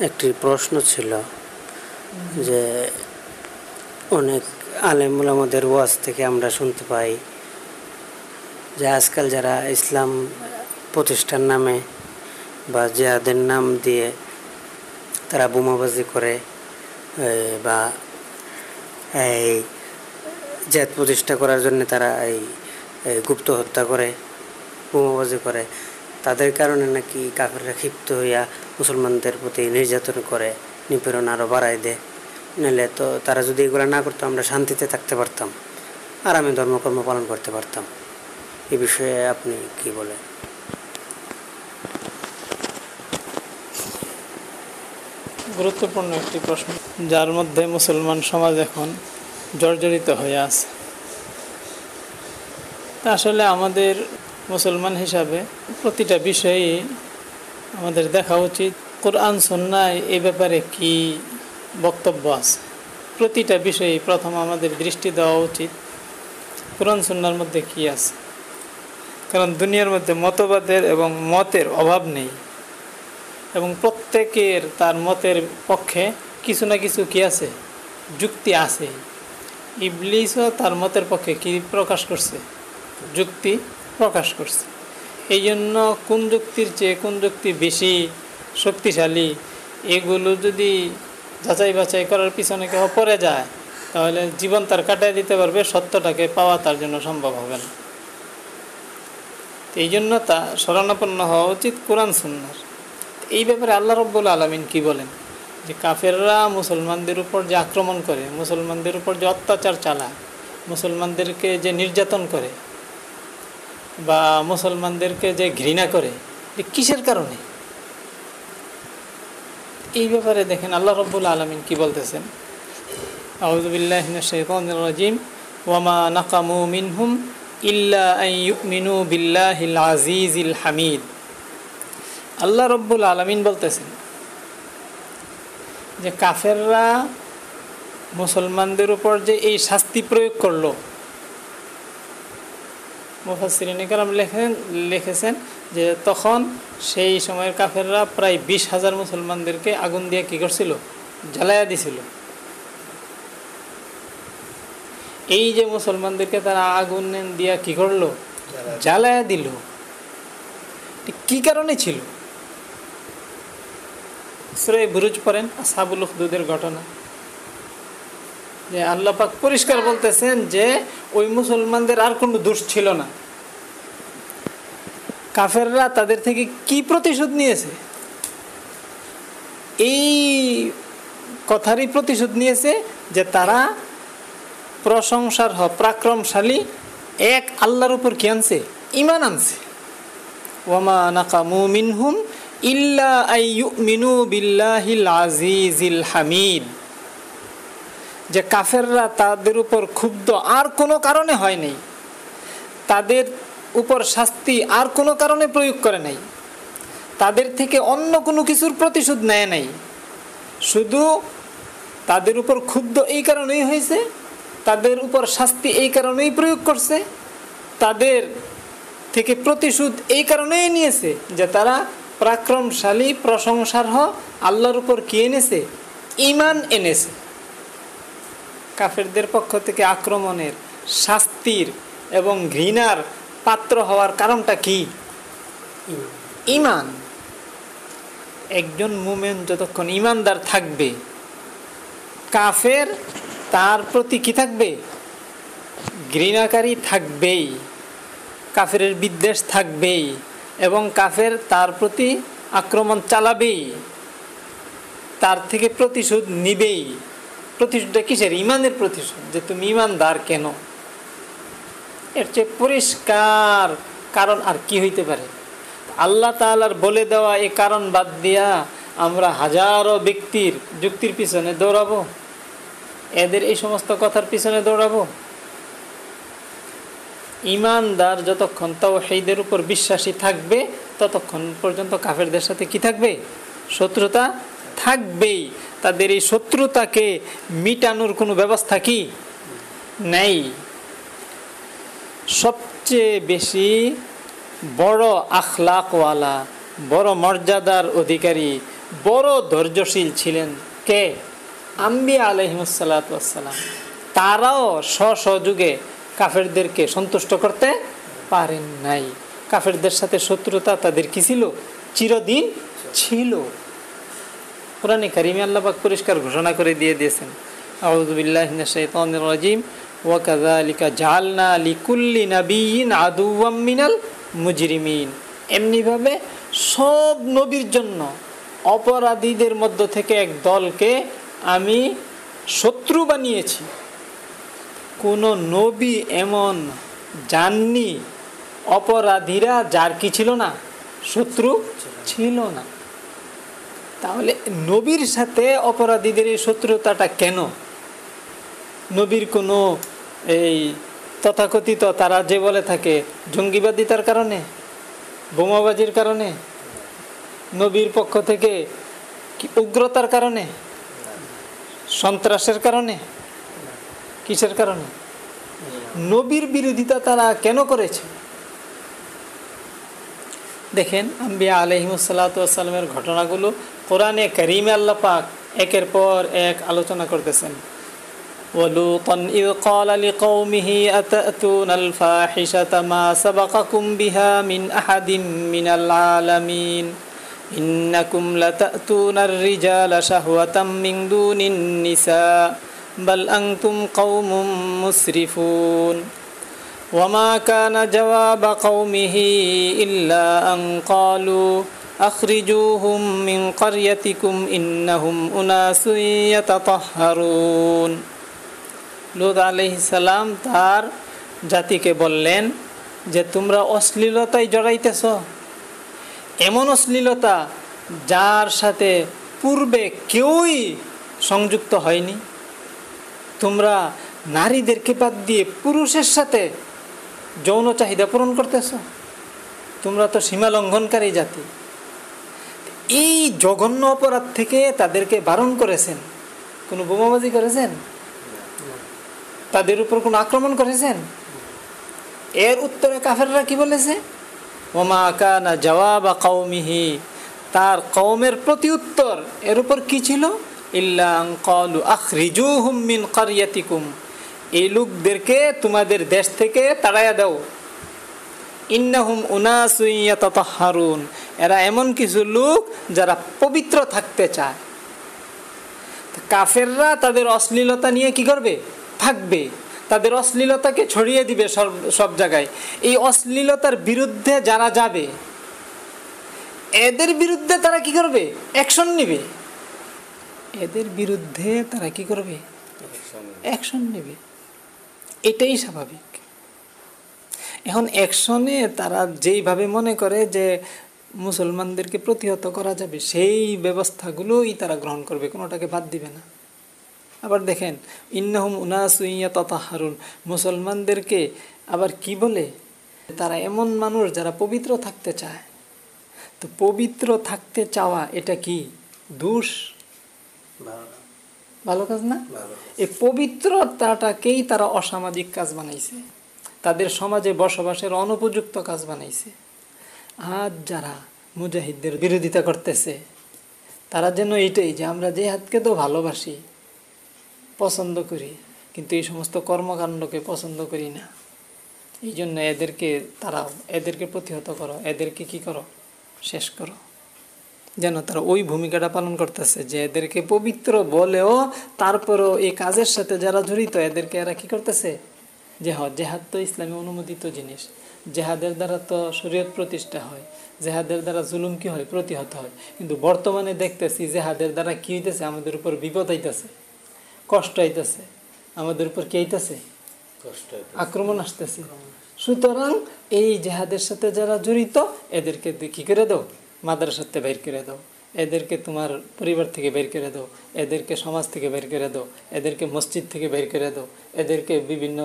একটি প্রশ্ন ছিল যে অনেক আলেমুল আমাদের ওয়াজ থেকে আমরা শুনতে পাই যে আজকাল যারা ইসলাম প্রতিষ্ঠার নামে বা জেহাদের নাম দিয়ে তারা বোমাবাজি করে বা এই জেহাদ প্রতিষ্ঠা করার জন্য তারা এই গুপ্ত হত্যা করে, বোমাবাজি করে তাদের কারণে নাকি কাফেররা ক্ষিপ্ত হইয়া মুসলমানদের প্রতি নির্যাতন করে, নিপীড়ন আরও বাড়ায় দেয়। নাহলে তো তারা যদি এগুলো না করতো, আমরা শান্তিতে থাকতে পারতাম আর আমি ধর্মকর্ম পালন করতে পারতাম। এ বিষয়ে আপনি কি বলেন? গুরুত্বপূর্ণ একটি প্রশ্ন। যার মধ্যে মুসলমান সমাজ এখন জর্জরিত হয়ে আছে। আসলে আমাদের মুসলমান হিসাবে প্রতিটা বিষয়েই আমাদের দেখা উচিত। কোরআন সন্ন্যায় এ ব্যাপারে কি বক্তব্য আছে? প্রতিটা বিষয়ে প্রথম আমাদের দৃষ্টি দেওয়া উচিত। কোরআন সন্ন্যার মধ্যে কি আছে? কারণ দুনিয়ার মধ্যে মতবাদের এবং মতের অভাব নেই। এবং প্রত্যেকের তার মতের পক্ষে কিছু না কিছু কি আছে? যুক্তি আছে। ইবলিসও তার মতের পক্ষে কি প্রকাশ করছে? যুক্তি প্রকাশ করছে। এই জন্য কোন যুক্তির চেয়ে কোন যুক্তি বেশি শক্তিশালী, এগুলো যদি যাচাই বাছাই করার পিছনে কেউ পড়ে যায়, তাহলে জীবন তার কাটায় দিতে পারবে, সত্যটাকে পাওয়া তার জন্য সম্ভব হবে না। এই জন্য তা শরণাপন্ন হওয়া উচিত কোরআন সুন্নার এই ব্যাপারে আল্লাহ রব্বুল আলমিন কি বলেন? যে কাফেররা মুসলমানদের উপর যে আক্রমণ করে, মুসলমানদের উপর যে অত্যাচার চালায়, মুসলমানদেরকে যে নির্যাতন করে বা মুসলমানদেরকে যে ঘৃণা করে যে কিসের কারণে? এই ব্যাপারে দেখেন আল্লাহ রব্বুল আলমিন কি বলতেছেন? আউজবিল্লাহিম ওয়ামা নাকামু মিনহুম ইল্লা মিনু বিল্লাহিল আজিজিল হামিদ। আল্লাহ রব্বুল আলমিন বলতেছেন যে কাফেররা মুসলমানদের উপর যে এই শাস্তি প্রয়োগ করল মুফাসিরিনিকারাম লেখেন, লিখেছেন যে তখন সেই সময়ের কাফেররা প্রায় বিশ হাজার মুসলমানদেরকে আগুন দিয়ে কী করছিল? জ্বালাইয়া দিছিল। এই যে মুসলমানদেরকে তারা আগুন দিয়া কি করল? জ্বালায়া দিল। কি কারণে ছিল? সুরে বুরুজ পড়েন সাবুল উখদুদের ঘটনা। যে আল্লাহ পাক পরিষ্কার বলতেছেন যে ওই মুসলমানদের আর কোনো দোষ ছিল না। কাফেররা তাদের থেকে কি প্রতিশোধ নিয়েছে? এই কথারই প্রতিশোধ নিয়েছে যে তারা প্রশংসার হ, প্রাক্রমশালী এক আল্লাহর উপর কি আনছে? ইমান আনছে। ওয়ামা নাকামু মিনহুম ইল্লা আইয়ুমিনু বিল্লাহিল আজিজিল হামিদ। যে কাফেররা তাদের উপর ক্ষুব্ধ আর কোনো কারণে হয় নাই। তাদের উপর শাস্তি আর কোনো কারণে প্রয়োগ করে নাই। তাদের থেকে অন্য কোনো কিছুর প্রতিশোধ নেয় নাই। শুধু তাদের উপর ক্ষুব্ধ এই কারণেই হয়েছে, তাদের উপর শাস্তি এই কারণেই প্রয়োগ করছে, তাদের থেকে প্রতিশোধ এই কারণেই নিয়েছে যে তারা পরাক্রমশালী প্রশংসার্হ আল্লাহর উপর কি এনেছে? ইমান এনেছে। কাফেরদের পক্ষ থেকে আক্রমণের শাস্তির এবং ঘৃণার পাত্র হওয়ার কারণটা কি? ইমান। একজন মুমেন যতক্ষণ ইমানদার থাকবে, কাফের তার প্রতি কি থাকবে? ঘৃণাকারী থাকবেই কাফের বিদ্বেষ থাকবেই এবং কাফের তার প্রতি আক্রমণ চালাবেই, তার থেকে প্রতিশোধ নিবেই। প্রতিশোধটা কিসের? ইমানের প্রতিশোধ। যে তুমি ইমানদার কেন? এর চেয়ে পরিষ্কার কারণ আর কি হইতে পারে? আল্লাহ তালার বলে দেওয়া এই কারণ বাদ দিয়া আমরা হাজারো ব্যক্তির যুক্তির পিছনে দৌড়াবো। এদের এই সমস্ত কথার পিছনে দৌড়াবো। ইমানদার যতক্ষণ তাও সেইদের উপর বিশ্বাসী থাকবে, ততক্ষণ পর্যন্ত কাফেরদের সাথে কি থাকবে? শত্রুতা থাকবেই। তাদের এই শত্রুতাকে মিটানোর কোনো ব্যবস্থা কি? নেই। সবচেয়ে বেশি বড় আখলাকওয়ালা, বড় মর্যাদার অধিকারী, বড় ধৈর্যশীল ছিলেন কে? আম্বিয়া আলহিমসাল্লাম তারাও স্বসহযোগে কাফেরদেরকে সন্তুষ্ট করতে পারেন নাই। কাফেরদের সাথে শত্রুতা তাদের কি ছিল? চিরদিন ছিল। কোরআনে কারিমে আল্লাপাক পরিষ্কার ঘোষণা করে দিয়ে দিয়েছেন। আউযুবিল্লাহি মিনাশ শাইতানির রাজিম। ওয়া কাযালিকা জাআলনা লিকুল্লি আদুওয়াম মিনাল মুজরিমিন। এমনিভাবে সব নবীর জন্য অপরাধীদের মধ্য থেকে এক দলকে আমি শত্রু বানিয়েছি। কোনো নবী এমন জাননি, অপরাধীরা যার কি ছিল না, শত্রু ছিল না। তাহলে নবীর সাথে অপরাধীদের এই শত্রুতাটা কেন? নবীর কোনো এই তথাকথিত, তারা যে বলে থাকে, জঙ্গিবাদিতার কারণে? বোমাবাজির কারণে? নবীর পক্ষ থেকে উগ্রতার কারণে? সন্ত্রাসের কারণে? কিসের কারণে? নবীর বিরোধিতা তারা কেন করেছে? দেখেন, আম্বিয়া আলহিমসাল্লাতামের ঘটনাগুলো কোরআনে করিমে আল্লাহ পাক একের পর এক আলোচনা করতেছেন ولوطا إذ قال لقومه أتأتون الفاحشة ما سبقكم بها من أحد من العالمين إنكم لتأتون الرجال شهوة من دون النساء بل أنتم قوم مسرفون وما كان جواب قومه إلا أن قالوا أخرجوهم من قريتكم إنهم أناس يتطهرون লুত আলহিসাল্লাম তার জাতিকে বললেন যে তোমরা অশ্লীলতায় জড়াইতেছ এমন অশ্লীলতা যার সাথে পূর্বে কেউই সংযুক্ত হয়নি তোমরা নারীদেরকে বাদ দিয়ে পুরুষের সাথে যৌন চাহিদা পূরণ করতেছ তোমরা তো সীমা লঙ্ঘনকারী জাতি এই জঘন্য অপরাধ থেকে তাদেরকে বারণ করেছেন। কোনো বোমাবাজি করেছেন? তাদের উপর কোনো আক্রমণ করেছেন? এর উত্তরে কাফেররা কি বলেছে? ওমা কানা জবাব কৌমিহি তার কৌমের প্রতি উত্তর এর উপর কি ছিল? ইল্লাং কলু আখরিজু হুমিন কারিয়াতিকুম। এই লোকদেরকে তোমাদের দেশ থেকে তাড়াইয়া দাও। ইন্নাহুম উনাসুইয়াতাহারুন এরা এমন কিছু লোক যারা পবিত্র থাকতে চায়। কাফেররা তাদের অশ্লীলতা নিয়ে কি করবে? থাকবে। তাদের অশ্লীলতাকে ছড়িয়ে দিবে সব সব জায়গায়। এই অশ্লীলতার বিরুদ্ধে যারা যাবে, এদের বিরুদ্ধে তারা কি করবে? অ্যাকশন নেবে। এদের বিরুদ্ধে তারা কি করবে? অ্যাকশন নেবে। এটাই স্বাভাবিক। এখন অ্যাকশনে তারা যেইভাবে মনে করে যে মুসলমানদেরকে প্রতিহত করা যাবে সেই ব্যবস্থাগুলোই তারা গ্রহণ করবে কোনোটাকে বাদ দিবে না। আবার দেখেন ইন্নাহুম উনাসুইয়া তথা হারুন মুসলমানদেরকে আবার কি বলে? তারা এমন মানুষ যারা পবিত্র থাকতে চায়। তো পবিত্র থাকতে চাওয়া এটা কি? দোষ? ভালো কাজ না? এই পবিত্রতাটাকেই তারা অসামাজিক কাজ বানাইছে। তাদের সমাজে বসবাসের অনুপযুক্ত কাজ বানাইছে। আজ যারা মুজাহিদদের বিরোধিতা করতেছে, তারা যেন এইটাই যে আমরা যে হাতকে তো ভালোবাসি, পছন্দ করি, কিন্তু এই সমস্ত কর্মকাণ্ডকে পছন্দ করি না। এই জন্য এদেরকে তারা এদেরকে প্রতিহত করো, এদেরকে কি করো, শেষ করো। যেন তারা ওই ভূমিকাটা পালন করতেছে যে এদেরকে পবিত্র বলেও তারপরও এই কাজের সাথে যারা জড়িত, এদেরকে এরা কি করতেছে? জেহাদ। জেহাদ তো ইসলামে অনুমোদিত জিনিস। জেহাদের দ্বারা তো শরীয়ত প্রতিষ্ঠা হয়। জেহাদের দ্বারা জুলুম কি হয়? প্রতিহত হয়। কিন্তু বর্তমানে দেখতেছি জেহাদের দ্বারা কি হইতেছে? আমাদের উপর বিপদ হইতেছে কষ্ট আইতেছে। আমাদের উপর কি আইতেছে? আক্রমণ আসতেছে। সুতরাং এই জেহাদের সাথে যারা জড়িত এদেরকে কি করে দাও? মাদ্রাসাতে বের করে দাও। এদেরকে তোমার পরিবার থেকে বের করে দাও, এদেরকে সমাজ থেকে বের করে দাও, এদেরকে মসজিদ থেকে বের করে দাও, এদেরকে বিভিন্ন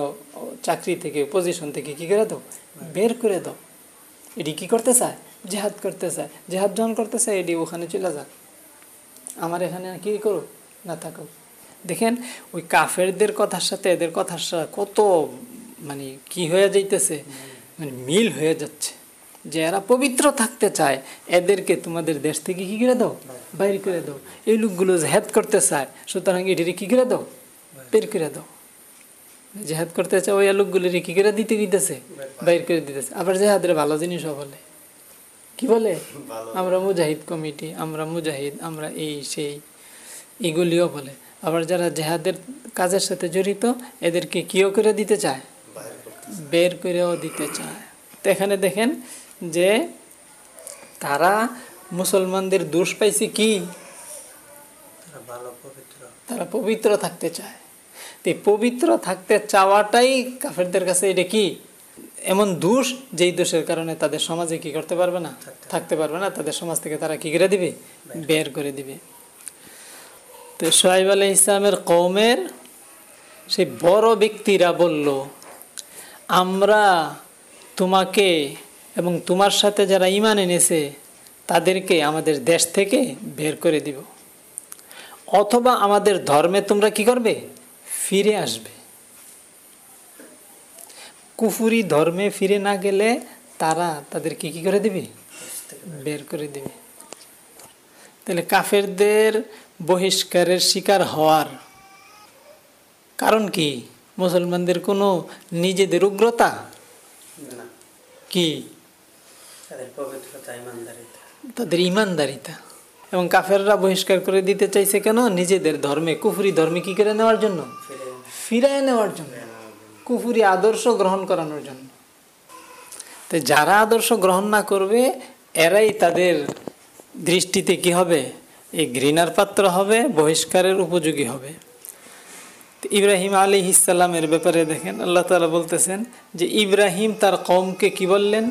চাকরি থেকে পজিশন থেকে কি করে দাও? বের করে দাও। এটি কি করতে চায়? জেহাদ করতে চায়। জেহাদ যখন করতে চায়, এটি ওখানে চলে যাক। আমার এখানে কি করো না থাকো দেখেন, ওই কাফেরদের কথার সাথে এদের কথার সাথে কত মানে কি হয়ে যাইতেছে? মানে মিল হয়ে যাচ্ছে। যে এরা পবিত্র থাকতে চায় এদেরকে তোমাদের দেশ থেকে কি করে দাও? বাইর করে দাও। এই লোকগুলো জেহাদ করতে চায় সুতরাং এটিরে কি করে দাও? বের করে দাও। জেহাদ করতে চায় ওই লোকগুলির কি করে দিতে দিতেছে? বাইর করে দিতেছে। আবার জেহাদের ভালো জিনিসও বলে। কি বলে? আমরা মুজাহিদ কমিটি আমরা মুজাহিদ আমরা এই সেই এগুলিও বলে। আবার যারা জেহাদের কাজের সাথে জড়িত এদেরকে কিও করে দিতে চায়। বের করেও দিতে চায়। তো এখানে দেখেন যে তারা মুসলমানদের দোষ পাইছে কি? তারা পবিত্র। থাকতে চায়। তো পবিত্র থাকতে চাওয়াটাই কাফেরদের কাছে এটা কি? এমন দোষ যেই দোষের কারণে তাদের সমাজে কি করতে পারবে না? থাকতে। পারবে না তাদের সমাজ থেকে তারা কি করে দিবে? বের করে দিবে। তো সোহাইব আলহ ইসলামের কৌমের সেই বড় ব্যক্তিরা বলল আমরা তোমাকে এবং তোমার সাথে যারা ইমান এনেছে তাদেরকে আমাদের দেশ থেকে বের করে দিব। অথবা আমাদের ধর্মে তোমরা কি করবে? ফিরে আসবে। কুফুরি ধর্মে ফিরে না গেলে তারা তাদেরকে কি করে দিবে? বের করে দিবে। তাহলে কাফেরদের বহিষ্কারের শিকার হওয়ার কারণ কি? মুসলমানদের কোনো নিজেদের উগ্রতা? কি? তাদের পবিত্রতা ইমানদারিতা। তাদের ইমানদারিতা। এবং কাফেররা বহিষ্কার করে দিতে চাইছে কেন? নিজেদের ধর্মে কুফুরি ধর্মে কি করে নেওয়ার জন্য? ফিরে ফিরায় নেওয়ার জন্য। কুফুরি আদর্শ গ্রহণ করানোর জন্য। তো যারা আদর্শ গ্রহণ না করবে এরাই তাদের দৃষ্টিতে কি হবে? এই ঘৃণার পাত্র হবে বহিষ্কারের উপযোগী হবে। তো ইব্রাহিম আলী ইসাল্লামের ব্যাপারে দেখেন আল্লাহ তালা বলতেছেন যে ইব্রাহিম তার কমকে কি বললেন?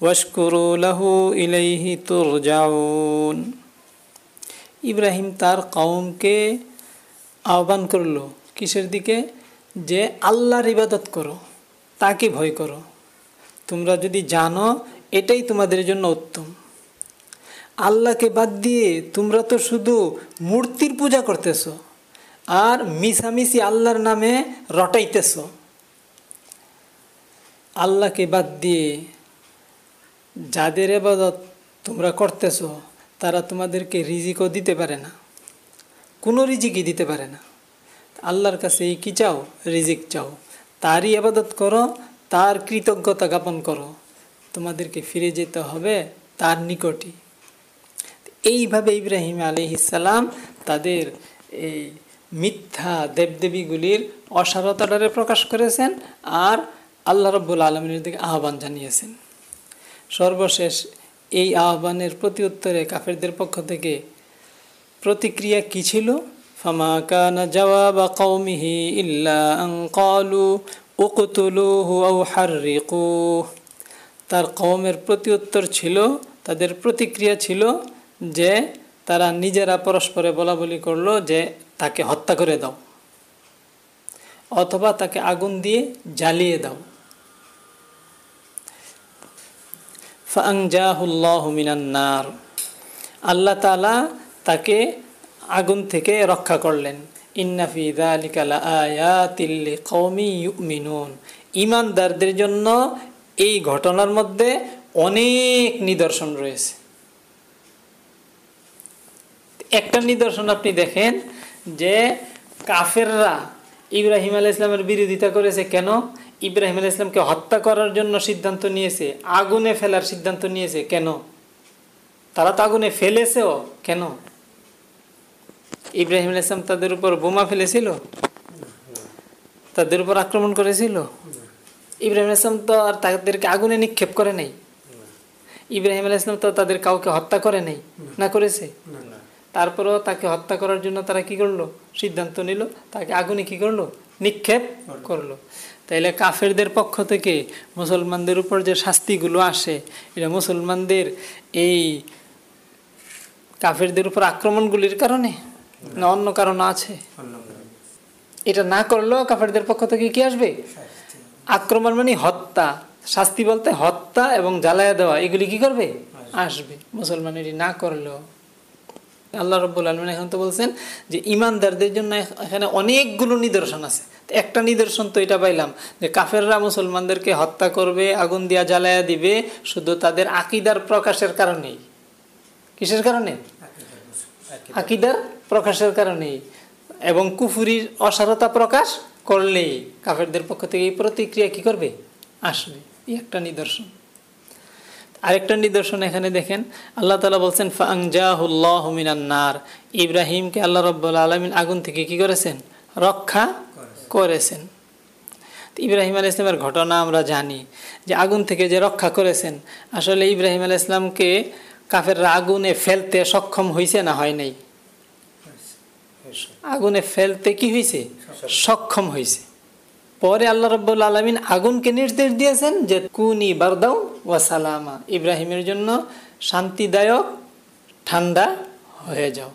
ওয়াশকুরু লাহু ইলাইহি তুরজাউন। ইব্রাহিম তার কওমকে আহ্বান করল, কিসের দিকে? যে আল্লাহর ইবাদত করো, তাকে ভয় করো। তোমরা যদি জানো, এটাই তোমাদের জন্য উত্তম। আল্লাহকে বাদ দিয়ে তোমরা তো শুধু মূর্তির পূজা করতেছ, আর মিশামিশি আল্লাহর নামে রটাইতেছ। আল্লাহকে বাদ দিয়ে যাদের এবাদত তোমরা করতেছ, তারা তোমাদেরকে রিজিকও দিতে পারে না। কোনো রিজিকই দিতে পারে না। আল্লাহর কাছে এই কী চাও? রিজিক চাও। তারই আবাদত করো, তার কৃতজ্ঞতা জ্ঞাপন করো। তোমাদেরকে ফিরে যেতে হবে তার নিকটই। এইভাবে ইব্রাহিম আলী ইসালাম তাদের এই মিথ্যা দেবদেবীগুলির অসারতাটারে প্রকাশ করেছেন আর আল্লাহ রব্বুল আলমিনের দিকে আহ্বান জানিয়েছেন। সর্বশেষ এই আহ্বানের প্রতি উত্তরে কাফেরদের পক্ষ থেকে প্রতিক্রিয়া কী ছিল? ফামা কানা ইল্লা আও হাররিকুহ তার কওমের প্রতি উত্তর ছিল, তাদের প্রতিক্রিয়া ছিল যে তারা নিজেরা পরস্পরে বলা বলি করল যে তাকে হত্যা করে দাও অথবা তাকে আগুন দিয়ে জ্বালিয়ে দাও। ফাংজাহুল্লাহ আল্লাহ তালা তাকে আগুন থেকে রক্ষা করলেন। ইন্নাফি দালিকালা মিনুন ইমানদারদের জন্য এই ঘটনার মধ্যে অনেক নিদর্শন রয়েছে। একটা নিদর্শন আপনি দেখেন যে কাফেররা ইব্রাহিম আলাহ ইসলামের বিরোধিতা করেছে কেন? ইব্রাহিম আলাহ ইসলামকে হত্যা করার জন্য সিদ্ধান্ত নিয়েছে আগুনে ফেলার সিদ্ধান্ত নিয়েছে কেন? তারা তো আগুনে ফেলেছেও কেন? ইব্রাহিম আলাহ ইসলাম তাদের উপর বোমা ফেলেছিল? তাদের উপর আক্রমণ করেছিল? ইব্রাহিম ইসলাম তো আর তাদেরকে আগুনে নিক্ষেপ করে নাই। ইব্রাহিম আলাহ ইসলাম তো তাদের কাউকে হত্যা করে নাই না করেছে? তারপরেও তাকে হত্যা করার জন্য তারা কি করল? সিদ্ধান্ত নিল তাকে আগুনে কি করল? নিক্ষেপ করল। তাইলে কাফেরদের পক্ষ থেকে মুসলমানদের উপর যে শাস্তিগুলো আসে এটা মুসলমানদের এই কাফেরদের উপর আক্রমণগুলির কারণে না অন্য কারণ আছে? এটা না করলেও কাফেরদের পক্ষ থেকে কি আসবে? আক্রমণ মানে হত্যা। শাস্তি বলতে হত্যা এবং জ্বালায়া দেওয়া এগুলি কি করবে? আসবে। মুসলমান এটি না করলেও আল্লাহ রব্বুল আলমিন এখন তো বলছেন যে ইমানদারদের জন্য এখানে অনেকগুলো নিদর্শন আছে। একটা নিদর্শন তো এটা পাইলাম, যে কাফেররা মুসলমানদেরকে হত্যা করবে, আগুন দিয়া জ্বালায়া দিবে, শুধু তাদের আকিদার প্রকাশের কারণেই। কিসের কারণে? আকিদার প্রকাশের কারণেই। এবং কুফুরির অসারতা প্রকাশ করলেই কাফেরদের পক্ষ থেকে এই প্রতিক্রিয়া কি করবে? আসবে। এই একটা নিদর্শন। আরেকটা নিদর্শন এখানে দেখেন। আল্লাহ তালা বলছেন ফাংজাহুল্লাহ মিনান্নার ইব্রাহিমকে আল্লাহ রব্বুল আলমিন আগুন থেকে কি করেছেন? রক্ষা করেছেন। ইব্রাহিম আল ইসলামের ঘটনা আমরা জানি যে আগুন থেকে যে রক্ষা করেছেন আসলে ইব্রাহিম আল ইসলামকে কাফেররা আগুনে ফেলতে সক্ষম হয়েছে না হয় নাই? আগুনে ফেলতে কি হয়েছে সক্ষম। হয়েছে পরে আল্লাহ রব্বুল আলমিন আগুনকে নির্দেশ দিয়েছেন যে কুনি বারদাও ওয়াসালামা ইব্রাহিমের জন্য শান্তিদায়ক ঠান্ডা হয়ে যাও।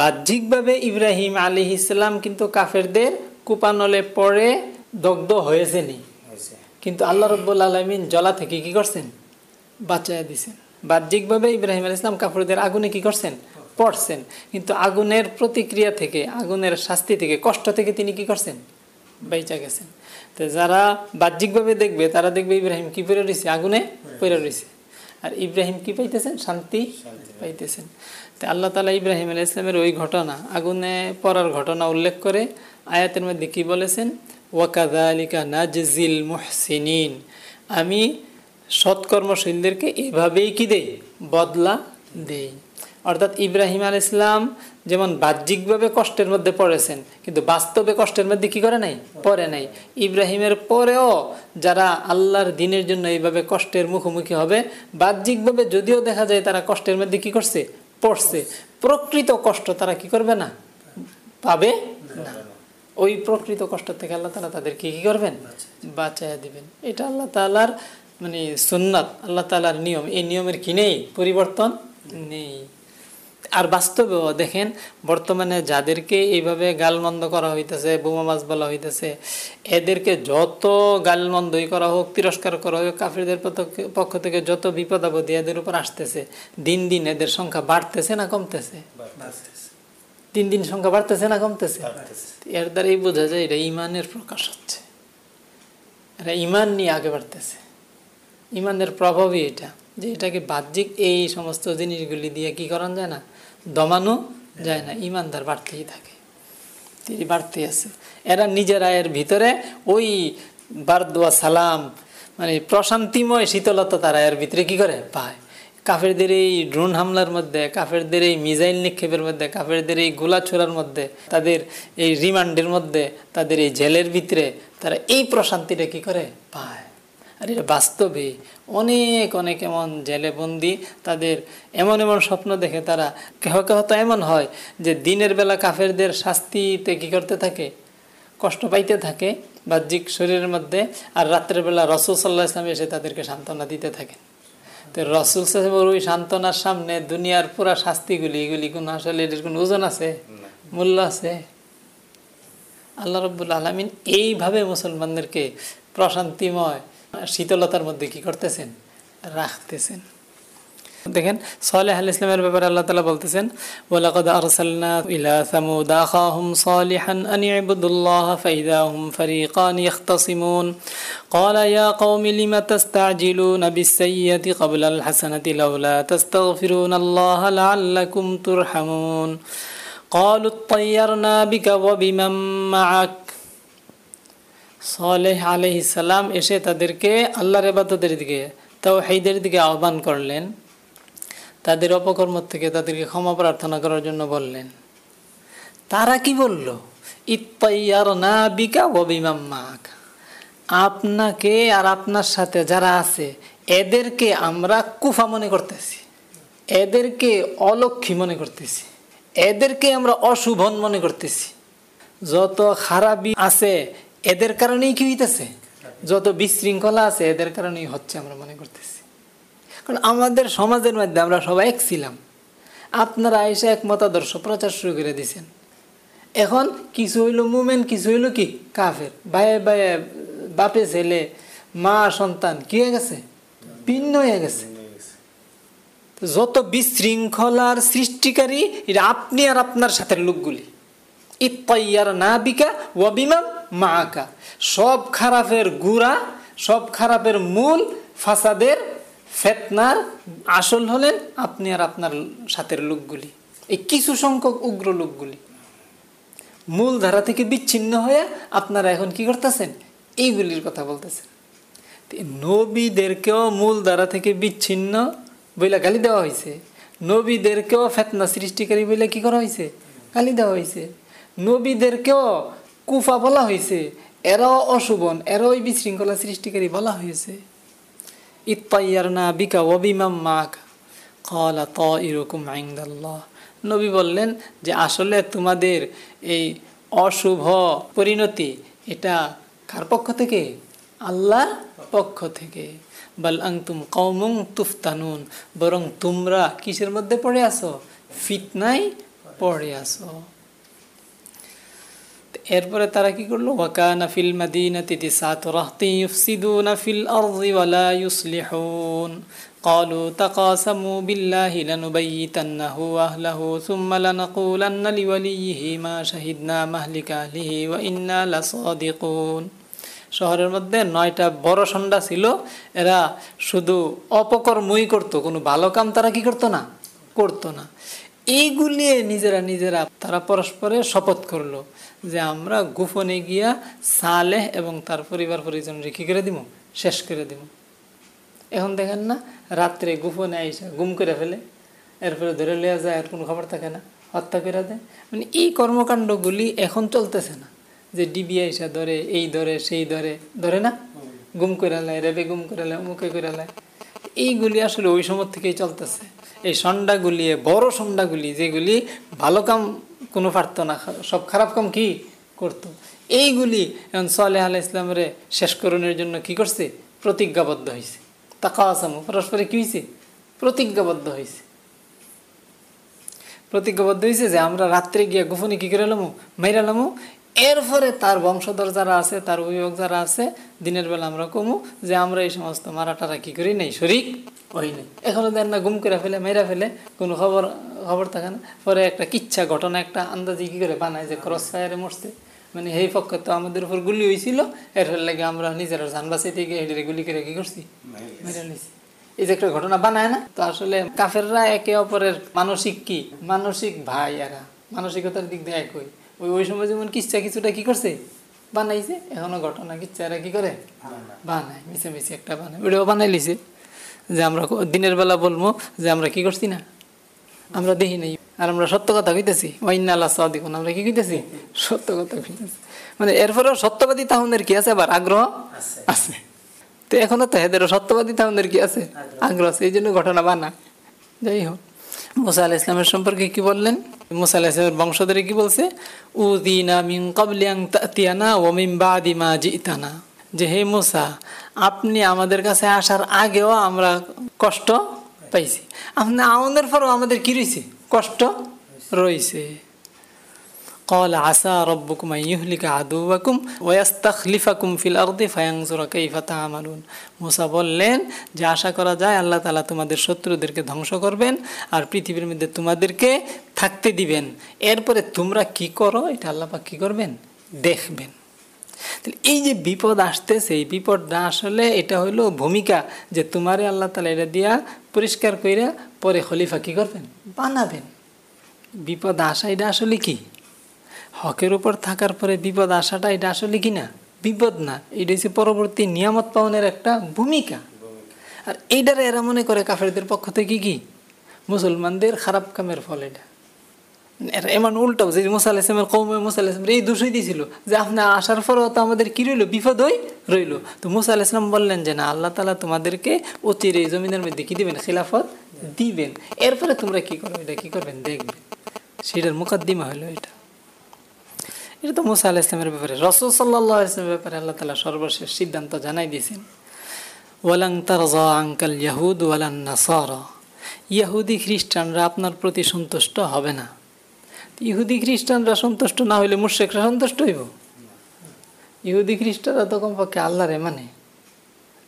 বাহ্যিকভাবে ইব্রাহিম আলী ইসলাম কিন্তু কাফেরদের কুপানলে পড়ে দগ্ধ হয়েছেনি কিন্তু আল্লাহ রব্বুল আলমিন জলা থেকে কি করছেন? বাঁচাইয়া দিছেন। বাহ্যিকভাবে ইব্রাহিম আল ইসলাম কাফেরদের আগুনে কি করছেন? পড়ছেন। কিন্তু আগুনের প্রতিক্রিয়া থেকে আগুনের শাস্তি থেকে কষ্ট থেকে তিনি কি করছেন? বেঁচা গেছেন। তো যারা বাহ্যিকভাবে দেখবে, তারা দেখবে ইব্রাহিম কি পড়ে রয়েছে আগুনে পড়ে রয়েছে আর ইব্রাহিম কি পাইতেছেন? শান্তি পাইতেছেন। তো আল্লাহ তালা ইব্রাহিম আল ইসলামের ওই ঘটনা, আগুনে পড়ার ঘটনা উল্লেখ করে আয়াতের মধ্যে কি বলেছেন? ওয়াকাদা আলিকা নাজিল মুহসিনিন। আমি সৎকর্মশীলদেরকে এভাবেই কি দেই? বদলা দেই। অর্থাৎ ইব্রাহিম আল ইসলাম যেমন বাহ্যিকভাবে কষ্টের মধ্যে পড়েছেন, কিন্তু বাস্তবে কষ্টের মধ্যে কি করে নাই? পড়ে নাই। ইব্রাহিমের পরেও যারা আল্লাহর দিনের জন্য এইভাবে কষ্টের মুখোমুখি হবে, বাহ্যিকভাবে যদিও দেখা যায় তারা কষ্টের মধ্যে কি করছে? পড়ছে। প্রকৃত কষ্ট তারা কি করবে না? পাবে না। ওই প্রকৃত কষ্ট থেকে আল্লাহ তালা তাদেরকে কি করবেন? বাঁচাইয়া দিবেন। এটা আল্লাহ তালার মানে সুন্নাত, আল্লাহ তালার নিয়ম। এই নিয়মের কি নেই? পরিবর্তন নেই। আর বাস্তবেও দেখেন, বর্তমানে যাদেরকে এইভাবে গালমন্দ করা হইতেছে বোমাবাজ বলা হইতেছে, এদেরকে যত গালমন্দই করা হোক, তিরস্কার করা হোক, কাফিরদের পক্ষ থেকে যত বিপদ আপদে এদের উপর আসতেছে, দিন দিন এদের সংখ্যা বাড়তেছে না কমতেছে? দিন দিন সংখ্যা বাড়তেছে না কমতেছে? এর দ্বারাই বোঝা যায় এটা ইমানের প্রকাশ হচ্ছে। এরা ইমান নিয়ে আগে বাড়তেছে। ইমানের প্রভাবই এটা, যে এটাকে বাহ্যিক এই সমস্ত জিনিসগুলি দিয়ে কি করান যায় না? দমানো যায় না, ইমানদার বাড়তেই থাকে। তিনি বাড়তেই আছে। এরা নিজেরা এর ভিতরে ওই বারদোয়া, সালাম মানে প্রশান্তিময় শীতলতা তারা এর ভিতরে কি করে? পায়। কাফেরদের এই ড্রোন হামলার মধ্যে, কাফেরদের এই মিজাইল নিক্ষেপের মধ্যে, কাফেরদের এই গোলা ছোড়ার মধ্যে, তাদের এই রিমান্ডের মধ্যে, তাদের এই জেলের ভিতরে তারা এই প্রশান্তিটা কি করে? পায়। আর এটা বাস্তবে অনেক অনেক এমন জেলে বন্দি তাদের এমন এমন স্বপ্ন দেখে তারা কেহ কেহ তো এমন হয় যে দিনের বেলা কাফেরদের শাস্তিতে কি করতে থাকে? কষ্ট পাইতে থাকে বাহ্যিক শরীরের মধ্যে আর রাত্রের বেলা রসুল সাল্লাহ ইসলাম এসে তাদেরকে সান্ত্বনা দিতে থাকেন। তো রসুল সাহেবের ওই সান্ত্বনার সামনে দুনিয়ার পুরা শাস্তিগুলি এগুলি কোনো আসলে এদের কোনো ওজন আছে? মূল্য আছে? আল্লাহ রব্বুল আলমিন এইভাবে মুসলমানদেরকে প্রশান্তিময় শীতলতার মধ্যে কি করতেছেন রাখতেছেন দেখেন সালেহ আল ইসলামের ব্যাপারে আল্লাহ তালা বলতেছেন ওলাকদ আরসালনা ইলা সামুদ আখাহুম সালিহান আন ইবুদুল্লাহ ফাইদা হুম ফরিকান ইয়াখতাসিমুন قال يا قوم لم تستعجلون بالسيئة قبل الحسنة لولا تستغفرون الله لعلكم ترحمون قالوا اطيرنا بك وبمن معك সালেহ আলহিসাল্লাম এসে তাদেরকে আল্লাহর এবাদতের দিকে তাও হেইদের দিকে আহ্বান করলেন। তাদের অপকর্ম থেকে তাদেরকে ক্ষমা প্রার্থনা করার জন্য বললেন। তারা কি বলল? ইত্তাইয়ার না বিকা অবিমাম্মাক আপনাকে আর আপনার সাথে যারা আছে, এদেরকে আমরা কুফা মনে করতেছি। এদেরকে অলক্ষী মনে করতেছি। এদেরকে আমরা অশুভন মনে করতেছি। যত খারাপই আছে এদের কারণেই কি হইতেছে? যত বিশৃঙ্খলা আছে, এদের কারণেই হচ্ছে আমরা মনে করতেছি। কারণ আমাদের সমাজের মধ্যে আমরা সবাই এক ছিলাম। আপনারা এসে এক মতাদর্শ প্রচার শুরু করে দিছেন। এখন কিছু হইল মুমেন্ট কিছু হইল কি? কাফের। ভাইয়ে ভাইয়ে বাপে ছেলে, মা, সন্তান, কি হয়ে গেছে? ভিন্ন হয়ে গেছে। যত বিশৃঙ্খলার সৃষ্টিকারী এটা আপনি আর আপনার সাথে লোকগুলি। ইত্তাইয়ার না বিকা ওয়াবিমাম মাকা সব খারাপের গুড়া, সব খারাপের মূল ফাসাদের ফেতনার আসল হলেন আপনি আর আপনার সাথের লোকগুলি। এই কিছু সংখ্যক উগ্র লোকগুলি। মূল ধারা থেকে বিচ্ছিন্ন হয়ে আপনারা এখন কি করতেছেন? এইগুলির কথা বলতেছেন। নবীদেরকেও মূল ধারা থেকে বিচ্ছিন্ন বইলা গালি দেওয়া হয়েছে নবীদেরকেও ফেতনা সৃষ্টিকারী বইলে কি করা হয়েছে গালি দেওয়া হয়েছে নবীদেরকেও কুফা বলা হয়েছে, এরাও অশুভন, এরাও বিশৃঙ্খলা সৃষ্টিকারী বলা হয়েছে। ইত্তাইয়ারনা বিকা ওবিমাম মাক, কলা ত ইরকম আইন্দাল্লাহ নবী বললেন যে, আসলে তোমাদের এই অশুভ পরিণতি, এটা কার পক্ষ থেকে? আল্লাহর পক্ষ থেকে। বল আংতুম কৌমুং তুফতানুন, বরং তোমরা কিসের মধ্যে পড়ে আসো ফিতনাই পড়ে আসো এরপরে তারা কি করলো ওয়াকানা ফিল মাদিনাতি তিসাত রাহতি ইউফসিদুনা ফিল আরদি ওয়ালা ইউসলিহুন قالوا تقاسموا بالله لنبيتنه أهله ثم لنقولن لوليه ما شهدنا مهلك أهله وإنا لصادقون শহরের মধ্যে নয়টা বড় সন্ডা ছিল এরা শুধু অপকর্মই করতো কোনো ভালো কাম তারা কি করতো না করতো না এইগুলি নিজেরা নিজেরা তারা পরস্পরে শপথ করলো যে আমরা গোপনে গিয়া সালেহ এবং তার পরিবার পরিজন কি করে দিব শেষ করে দিব এখন দেখেন না, রাত্রে গোপনে আইসা গুম করে ফেলে, এরপরে ধরে লিয়া যায়, আর কোনো খবর থাকে না, হত্যা করে দেয়। মানে এই কর্মকাণ্ডগুলি এখন চলতেছে না, যে ডিবি আইসা ধরে, এই ধরে, সেই ধরে ধরে না? গুম করে লায় রেবে গুম করে লায় মুখে করে লায় এইগুলি আসলে ওই সময় থেকেই চলতেছে। এই সন্ডাগুলি বড় সন্ডাগুলি, যেগুলি ভালো কাম কোনো পারত না সব খারাপ কাম কি করতো? এইগুলি এখন সালেহ আলাহ ইসলামের শেষ করণের জন্য কি করছে? প্রতিজ্ঞাবদ্ধ হয়েছে তাকাওয়াসামু পরস্পরে কি হয়েছে প্রতিজ্ঞাবদ্ধ হয়েছে প্রতিজ্ঞাবদ্ধ হয়েছে যে আমরা রাত্রে গিয়া গোপনে কি করে এলামো মেরালামো এরপরে তার বংশধর যারা আছে, তার অভিভাবক যারা আছে, দিনের বেলা আমরা কমু যে আমরা এই সমস্ত মারাটারা কি করি নেই? শরিক ওই নেই। এখনও দেন না, গুম করে ফেলে মেরা ফেলে, কোনো খবর খবর থাকে না। পরে একটা কিচ্ছা ঘটনা একটা আন্দাজি কি করে বানায় যে ক্রস ফায়ারে মরছে। মানে এই পক্ষে তো আমাদের উপর গুলি হয়েছিল এর লাগে আমরা নিজেরা যান বাঁচাইতে গিয়ে হেডের গুলি করে কি করছি? মেরে এই যে একটা ঘটনা বানায় না তো আসলে কাফেররা একে অপরের মানসিক কি? মানসিক ভাই এরা। মানসিকতার দিক দিয়ে একই। ওই ওই সময় যেমন কিচ্ছা কিছুটা কি করছে? বানাইছে এখনও ঘটনা কিচ্ছা এরা কি করে? বানায়। মিশে মিছে একটা বানায়। ওটাও বানাই লিছে। যে আমরা দিনের বেলা বলব যে আমরা কি করছি না? আমরা দেখি নাই। আর আমরা সত্য কথা কইতেছি ওয়াইনা আল্লাহ সাদিকুন। আমরা কি কইতেছি? সত্য কথা কইতেছি। মানে এরপরেও সত্যবাদী তাহদের কি আছে? আবার আগ্রহ আছে। তো এখনও তো এদেরও সত্যবাদী তাহদের কি আছে? আগ্রহ। আছে। এই জন্য ঘটনা বানা। যাই হোক। মুসা আলাহ ইসলামের সম্পর্কে কি বললেন? মুসা আলাহ ইসলামের বংশধরে কি বলছে? উদিনা মিন কাবলিয়াং তাতিয়ানা ও মিন বাদি মা জিতানা। যে হে মুসা আপনি আমাদের কাছে আসার আগেও আমরা কষ্ট পাইছি আপনি আমাদের পরও আমাদের কি রয়েছে কষ্ট রয়েছে قال عسى ربكم أن يهلك عدوكم ويستخلفكم في الأرض فينظر كيف تعملون মুসা বললেন যে আশা করা যায় আল্লাহ তালা তোমাদের শত্রুদেরকে ধ্বংস করবেন আর পৃথিবীর মধ্যে তোমাদেরকে থাকতে দিবেন এরপরে তোমরা কি করো এটা আল্লাপাক কি করবেন দেখবেন তাহলে এই যে বিপদ আসতেছে, এই বিপদটা আসলে এটা হলো ভূমিকা যে তোমারে আল্লাহ তালা এটা দিয়া পরিষ্কার কইরা পরে খলিফা কি করবেন? বানাবেন। বিপদ আসা এটা আসলে কি? হকের উপর থাকার পরে বিপদ আসাটা এটা আসলে কি না? বিপদ না। এটা হচ্ছে পরবর্তী নিয়ামত পাওনের একটা ভূমিকা। আর এইটারে এরা মনে করে কাফেরদের পক্ষ থেকে কি? মুসলমানদের খারাপ কামের ফল এটা। এমন উল্টাও যে মুসা আলাইসলামের কৌমে মুসা আলাইসলাম এই দোষই দিয়েছিল যে আপনি আসার পরেও তো আমাদের কি রইল? বিপদ হই রইল। তো মুসা আলাইসলাম বললেন যে, না, আল্লাহ তালা তোমাদেরকে অচিরে এই জমিনের মধ্যে কি দিবেন? খিলাফত দিবেন। এরপরে তোমরা কি করবে? এটা কি করবেন? দেখবেন সেটার মুকদ্দিমা হলো এটা। এটা তো মুসা আলাহ ইসলামের ব্যাপারে। রসুল সাল্লাহ ইসলামের ব্যাপারে আল্লাহ তালা সর্বশেষ সিদ্ধান্ত জানাই দিয়েছেন। ওয়ালাং তার আঙ্কাল ইয়াহুদ ওয়ালান নাসার। ইয়াহুদি খ্রিস্টানরা আপনার প্রতি সন্তুষ্ট হবে না। ইহুদি খ্রিস্টানরা সন্তুষ্ট না হইলে মুর্শেকরা সন্তুষ্ট হইব? ইহুদি খ্রিস্টানরা তো কমপক্ষে আল্লাহরে মানে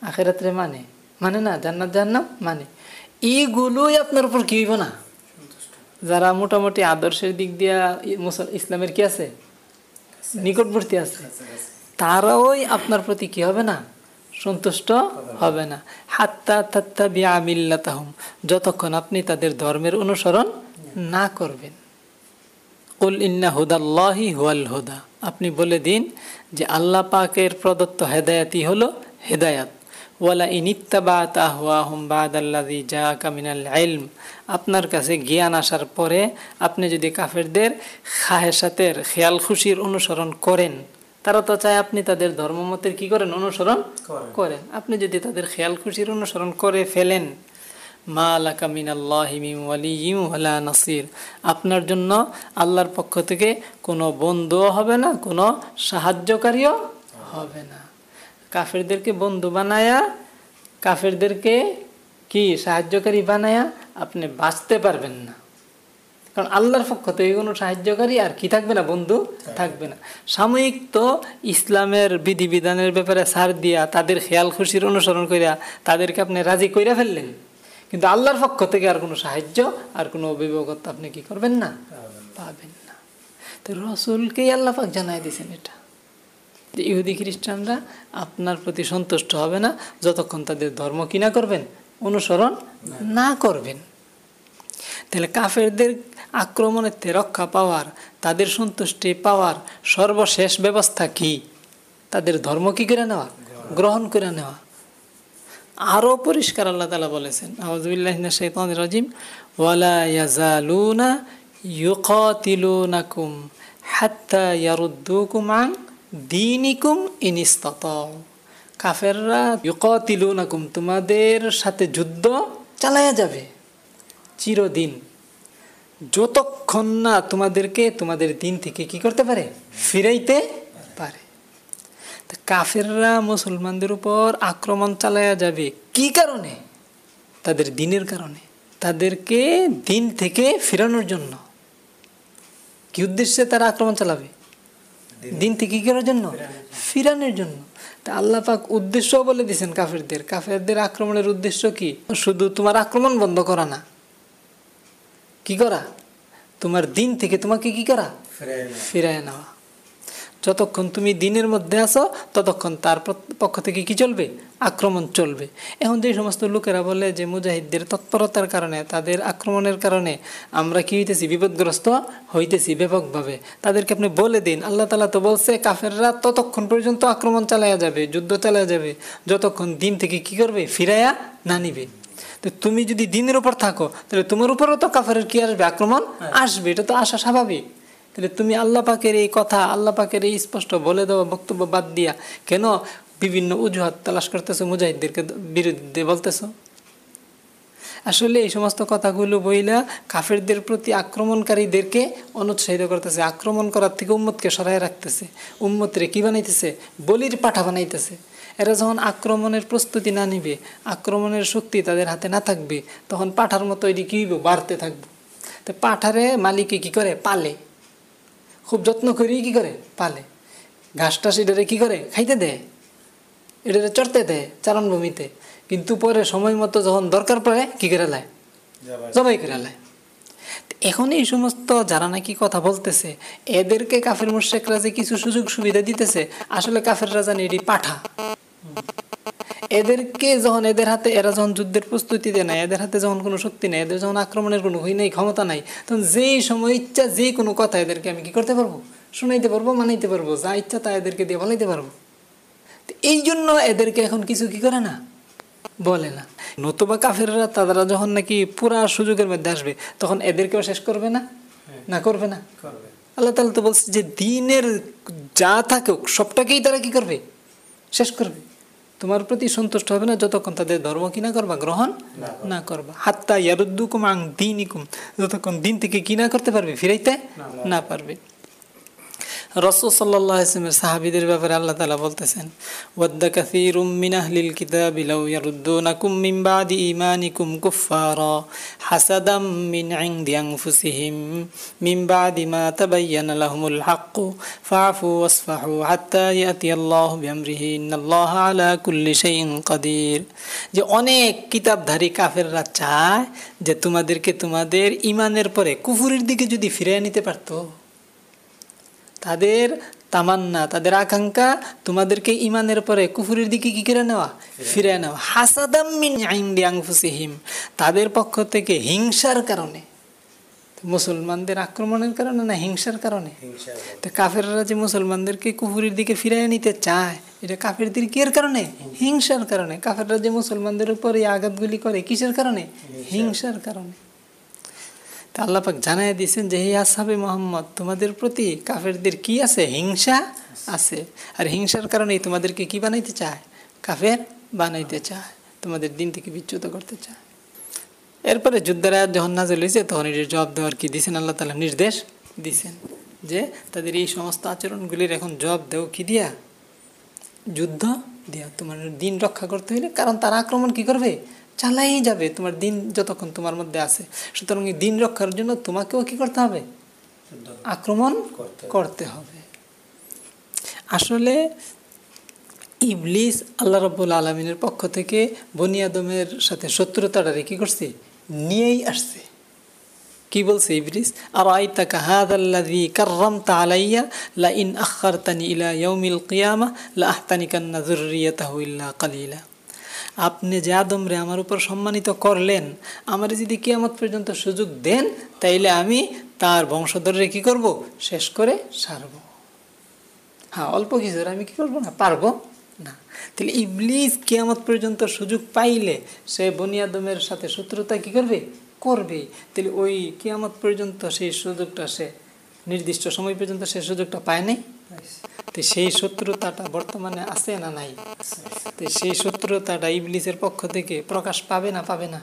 আখেরাতরে মানে। মানে না, জান্নাত জান্নাম মানে। এইগুলোই আপনার উপর কি হইব না? যারা মোটামুটি আদর্শের দিক দিয়া মুসল ইসলামের কি আছে? নিকটবর্তী আছে। তারাওই আপনার প্রতি কি হবে না? সন্তুষ্ট হবে না। হাত্তা তাত্তা বিআমিল্লাতাহুম যতক্ষণ আপনি তাদের ধর্মের অনুসরণ না করবেন। কুল ইন্না হুদাল্লাহি হুয়াল হুদা। আপনি বলে দিন যে আল্লাহ পাকের প্রদত্ত হেদায়াতই হলো হেদায়াত। ওয়ালা ইনিত্তাবাত বাদ বাদাল্লাযী জাআকা কামিনাল ইলম। আপনার কাছে জ্ঞান আসার পরে আপনি যদি কাফেরদের খাহেসাতের খেয়াল খুশির অনুসরণ করেন তারা তো চায় আপনি তাদের ধর্মমতের কি করেন? অনুসরণ করেন। আপনি যদি তাদের খেয়াল খুশির অনুসরণ করে ফেলেন নাসির। আপনার জন্য আল্লাহর পক্ষ থেকে কোনো বন্ধুও হবে না, কোনো সাহায্যকারীও হবে না। কাফেরদেরকে বন্ধু বানায়া, কাফেরদেরকে কি সাহায্যকারী বানায়া আপনি বাঁচতে পারবেন না। কারণ আল্লাহর পক্ষ থেকে কোনো সাহায্যকারী আর কি থাকবে না, বন্ধু থাকবে না। সাময়িক তো ইসলামের বিধিবিধানের ব্যাপারে সার দিয়া, তাদের খেয়াল খুশির অনুসরণ করিয়া তাদেরকে আপনি রাজি কইরা ফেললেন। কিন্তু আল্লাহর পক্ষ থেকে আর কোনো সাহায্য আর কোনো অভিভাবকত্ব আপনি কি করবেন না? পাবেন না। তো রসুলকেই আল্লাহ পাক জানাই দিয়েছেন এটা। যে ইহুদি খ্রিস্টানরা আপনার প্রতি সন্তুষ্ট হবে না, যতক্ষণ তাদের ধর্ম কিনা করবেন, অনুসরণ না করবেন। তাহলে কাফেরদের আক্রমণের রক্ষা পাওয়ার, তাদের সন্তুষ্টি পাওয়ার সর্বশেষ ব্যবস্থা কি? তাদের ধর্ম কি করে নেওয়া? গ্রহণ করে নেওয়া। আরও পরিষ্কার আল্লাহ তালা বলেছেন আউজবিল্লাহ শৈতান রাজিম, ওয়ালা ইয়াজালুনা ইউকাতিলুনাকুম হাত্তা ইয়ারুদ্দুকুম আন দিনিকুম ইনিস্তাতাও কাফেররা, ইউকাতিলুনাকুম, তোমাদের সাথে যুদ্ধ চালায়া যাবে, চিরদিন। যতক্ষণ না তোমাদেরকে তোমাদের দিন থেকে কি করতে পারে? ফিরাইতে পারে। কাফেররা মুসলমানদের উপর আক্রমণ চালায়া যাবে। কি কারণে? তাদের দিনের কারণে। তাদেরকে দিন থেকে ফেরানোর জন্য। কি উদ্দেশ্যে তারা আক্রমণ চালাবে? দিন থেকে কি করার জন্য? ফিরানোর জন্য। তা আল্লাহ পাক উদ্দেশ্য বলে দিয়েছেন কাফেরদের। কাফেরদের আক্রমণের উদ্দেশ্য কি? শুধু তোমার আক্রমণ বন্ধ করা না। কি করা? তোমার দিন থেকে তোমাকে কি করা? ফিরায় নেওয়া। যতক্ষণ তুমি দিনের মধ্যে আসো ততক্ষণ তার পক্ষ থেকে কি চলবে? আক্রমণ চলবে। এখন যে সমস্ত লোকেরা বলে যে মুজাহিদদের তৎপরতার কারণে তাদের আক্রমণের কারণে আমরা কি হইতেছি? বিপদগ্রস্ত হইতেছি ব্যাপকভাবে। তাদেরকে আপনি বলে দিন। আল্লাহ তালা তো বলছে কাফেররা ততক্ষণ পর্যন্ত আক্রমণ চালায়া যাবে যুদ্ধ চালায়া যাবে। যতক্ষণ দিন থেকে কি করবে? ফিরাইয়া না নিবে। তো তুমি যদি দিনের উপর থাকো তাহলে তোমার উপরও তো কাফেরের কি আসবে? আক্রমণ আসবে। এটা তো আসা স্বাভাবিক। তাহলে তুমি আল্লাহ পাকের এই কথা, আল্লাহ পাকের এই স্পষ্ট বলে দেওয়া বক্তব্য বাদ দিয়া কেন বিভিন্ন অজুহাত তালাশ করতেছো, মুজাহিদদেরকে বিরুদ্ধে বলতেছো? আসলে এই সমস্ত কথাগুলো বইলা কাফেরদের প্রতি আক্রমণকারীদেরকে অনুৎসাহিত করতেছে, আক্রমণ করার থেকে উম্মতকে সরাই রাখতেছে। উম্মতরে কি বানাইতেছে? বলির পাঠা বানাইতেছে। এরা যখন আক্রমণের প্রস্তুতি না নিবে, আক্রমণের শক্তি তাদের হাতে না থাকবে, তখন পাঠার মতো এটি কী বাড়তে থাকবে। তো পাঠারে মালিকে কি করে? পালে। খুব যত্ন করেই কি করে? পালে। ঘাসটা সেটারে কি করে? খাইতে দেয় এটারে চড়তে দেয় চারণভূমিতে কিন্তু পরে সময় মতো যখন দরকার পড়ে কি করে লায়? জবাই। করে লায়। এখন এই সমস্ত যারা নাকি কথা বলতেছে এদেরকে কাফের মুর্শেকরা যে কিছু সুযোগ সুবিধা দিতেছে আসলে কাফেররা জানে এটি পাঠা। এদেরকে যখন এদের হাতে এরা যখন যুদ্ধের প্রস্তুতি দেয় না এদের হাতে যখন কোনো শক্তি নেই এদের যখন আক্রমণের কোনো হই নাই ক্ষমতা নাই তখন যেই সময় ইচ্ছা যে কোনো কথা এদেরকে আমি কি করতে পারব? শুনাইতে পারব মানাইতে পারব যা ইচ্ছা তা এদেরকে দিয়ে বলাইতে পারব। এই জন্য এদেরকে এখন কিছু কি করে না? বলে না। নতুবা কাফেররা তারা যখন নাকি পুরা সুযোগের মধ্যে আসবে তখন এদেরকেও শেষ করবে না? না করবে না? আল্লাহ তালা তো বলছে যে দিনের যা থাকুক সবটাকেই তারা কি করবে? শেষ করবে। তোমার প্রতি সন্তুষ্ট হবে না যতক্ষণ তাদের ধর্ম কিনা করবা গ্রহণ না করবা। হাত্তা ইয়ারুদ্দুকুম আং দিনিকুম যতক্ষণ দিন থেকে কি না করতে পারবে ফিরাইতে না পারবে। রসুল সাল্লাহ সাহাবিদের ব্যাপারে আল্লাহ তালা বলতেছেন, ওয়াদ্দা কাসীর মিন আহলিল কিতাবি ইয়ারুদ্দুনাকুম মিন বাদি ঈমানিকুম কুফফারা হাসাদাম মিন ইনদি আনফুসিহিম মিন বাদি মা তাবাyyana লাহুমুল হাক্কু ফাআফু ওয়াসফাহু হাত্তা ইয়াতি আল্লাহু বিআমরিহি ইন্নাল্লাহা আলা কুল্লি শাইইন কাদির যে অনেক কিতাবধারী কাফেররা চায় যে তোমাদেরকে তোমাদের ইমানের পরে কুফুরের দিকে যদি ফিরিয়ে নিতে পারতো। তাদের তামান্না তাদের আকাঙ্ক্ষা তোমাদেরকে ইমানের পরে কুফুরের দিকে কি করে নেওয়া? ফিরে নেওয়া। হাসাদাম মিন ইনদি আনফুসিহিম তাদের পক্ষ থেকে হিংসার কারণে। মুসলমানদের আক্রমণের কারণে না হিংসার কারণে? তো কাফেররা যে মুসলমানদেরকে কুফুরের দিকে ফিরিয়ে নিতে চায় এটা কাফেরদের কি এর কারণে? হিংসার কারণে। কাফেররা যে মুসলমানদের উপর এই আঘাতগুলি করে কিসের কারণে? হিংসার কারণে। তা আল্লাপাক জানাই দিয়েছেন যে, হে আসাবে মোহাম্মদ, তোমাদের প্রতি কাফেরদের কি আছে? হিংসা আছে। আর হিংসার কারণেই তোমাদেরকে কি বানাইতে চায়? কাফের বানাইতে চায়। তোমাদের দিন থেকে বিচ্যুত করতে চায়। এরপরে যুদ্ধের আয়াত যখন নাজল হয়েছে, তখন এটির জবাব দেওয়ার কি দিয়েছেন? আল্লাহ তালা নির্দেশ দিয়েছেন যে, তাদের এই সমস্ত আচরণগুলির এখন জবাব দেও কি দিয়া? যুদ্ধ দিয়া। তোমার দিন রক্ষা করতে হইলে। কারণ তারা আক্রমণ কি করবে? চালাই যাবে তোমার দিন যতক্ষণ তোমার মধ্যে আছে। সুতরাং এই দিন রক্ষার জন্য তোমাকেও কি করতে হবে? আক্রমণ করতে হবে। আসলে ইবলিস আল্লাহ রব্বুল আলমিনের পক্ষ থেকে বনিয়াদমের সাথে শত্রুতাটারে কি করছে? নিয়েই আসছে। কি বলছে ইবলিস? আর আইতাকা হাদাল্লাযী কাররামতা আলাইয়া লা ইন আখারতানি ইলা ইয়াউমিল কিয়ামা লা আহতানিকান্না যুররিয়াতাহু ইল্লা কালিলা। আপনি যে আদমরে আমার উপর সম্মানিত করলেন, আমার যদি কিয়ামত পর্যন্ত সুযোগ দেন, তাইলে আমি তার বংশধরে কি করব? শেষ করে সারব। হ্যাঁ অল্প কিছুর আমি কি করব না? পারব না। তাহলে ইবলিস কিয়ামত পর্যন্ত সুযোগ পাইলে সে বনিয়াদমের সাথে শত্রুতা কি করবে? করবে। তাহলে ওই কিয়ামত পর্যন্ত সেই সুযোগটা সে, নির্দিষ্ট সময় পর্যন্ত সে সুযোগটা পায় নাই। তো সেই শত্রুতাটা বর্তমানে আছে না নাই? তো সেই শত্রুতাটা ইবলিসের পক্ষ থেকে প্রকাশ পাবে না পাবে না?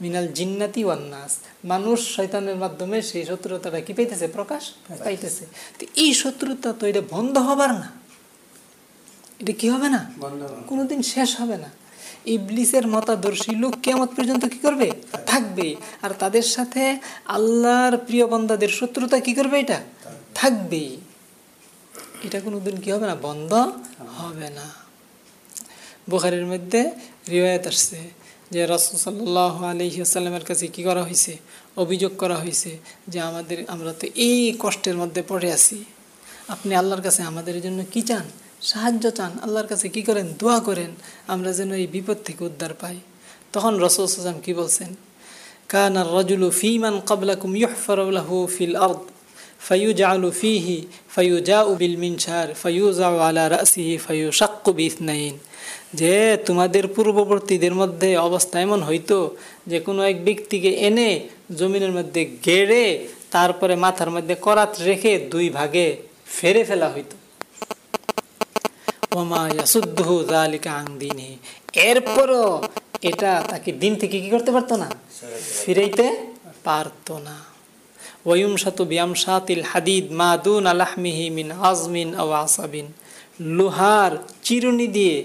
মিনাল জিন্নাতি ওয়ান্নাস মানুষ শয়তানের মাধ্যমে সেই শত্রুতাটা কি পাইতেছে? প্রকাশ পাইতেছে। তো এই শত্রুতা তো এটা বন্ধ হবার না। এটা কি হবে না? কোনোদিন শেষ হবে না। ইবলিসের মতাদর্শী লোক কেমন পর্যন্ত কি করবে? থাকবে। আর তাদের সাথে আল্লাহর প্রিয় বন্দাদের শত্রুতা কি করবে এটা? থাকবেই এটা কোনোদিন কি হবে না? বন্ধ হবে না। বুখারের মধ্যে রিওয়ায়ত আসছে যে রসুল সাল্লাহ আলহিউসাল্লামের কাছে কি করা হয়েছে? অভিযোগ করা হয়েছে যে আমাদের, আমরা তো এই কষ্টের মধ্যে পড়ে আছি। আপনি আল্লাহর কাছে আমাদের জন্য কি চান? সাহায্য চান? আল্লাহর কাছে কি করেন? দোয়া করেন। আমরা যেন এই বিপদ থেকে উদ্ধার পাই। তখন রসুল সাল্লাম কি বলছেন? কান রজুলু ফিমান কাবলাকুম ইউহফরুল্লাহু ফিল আর্দ। ফয়ুজ আলু ফিহি ফয়ুজা উবিল মিনসার ফয়ুজা আলা রাসিহি ফয়ু শাক্কু যে তোমাদের পূর্ববর্তীদের মধ্যে অবস্থা এমন হইতো যে কোনো এক ব্যক্তিকে এনে জমিনের মধ্যে গেড়ে তারপরে মাথার মধ্যে করাত রেখে দুই ভাগে ফেরে ফেলা হইতো। ওমা ইয়াসুদ্দহু জালিকা আংদিনে এরপরও এটা তাকে দিন থেকে কি করতে পারতো না। ফিরাইতে পারতো না। ওয়ুমশাতু বিয়ামশাতিল হাদিদ মাদুন আলাহমিহি মিন আজমিন ও আসাবিন। লোহার চিরুনি দিয়ে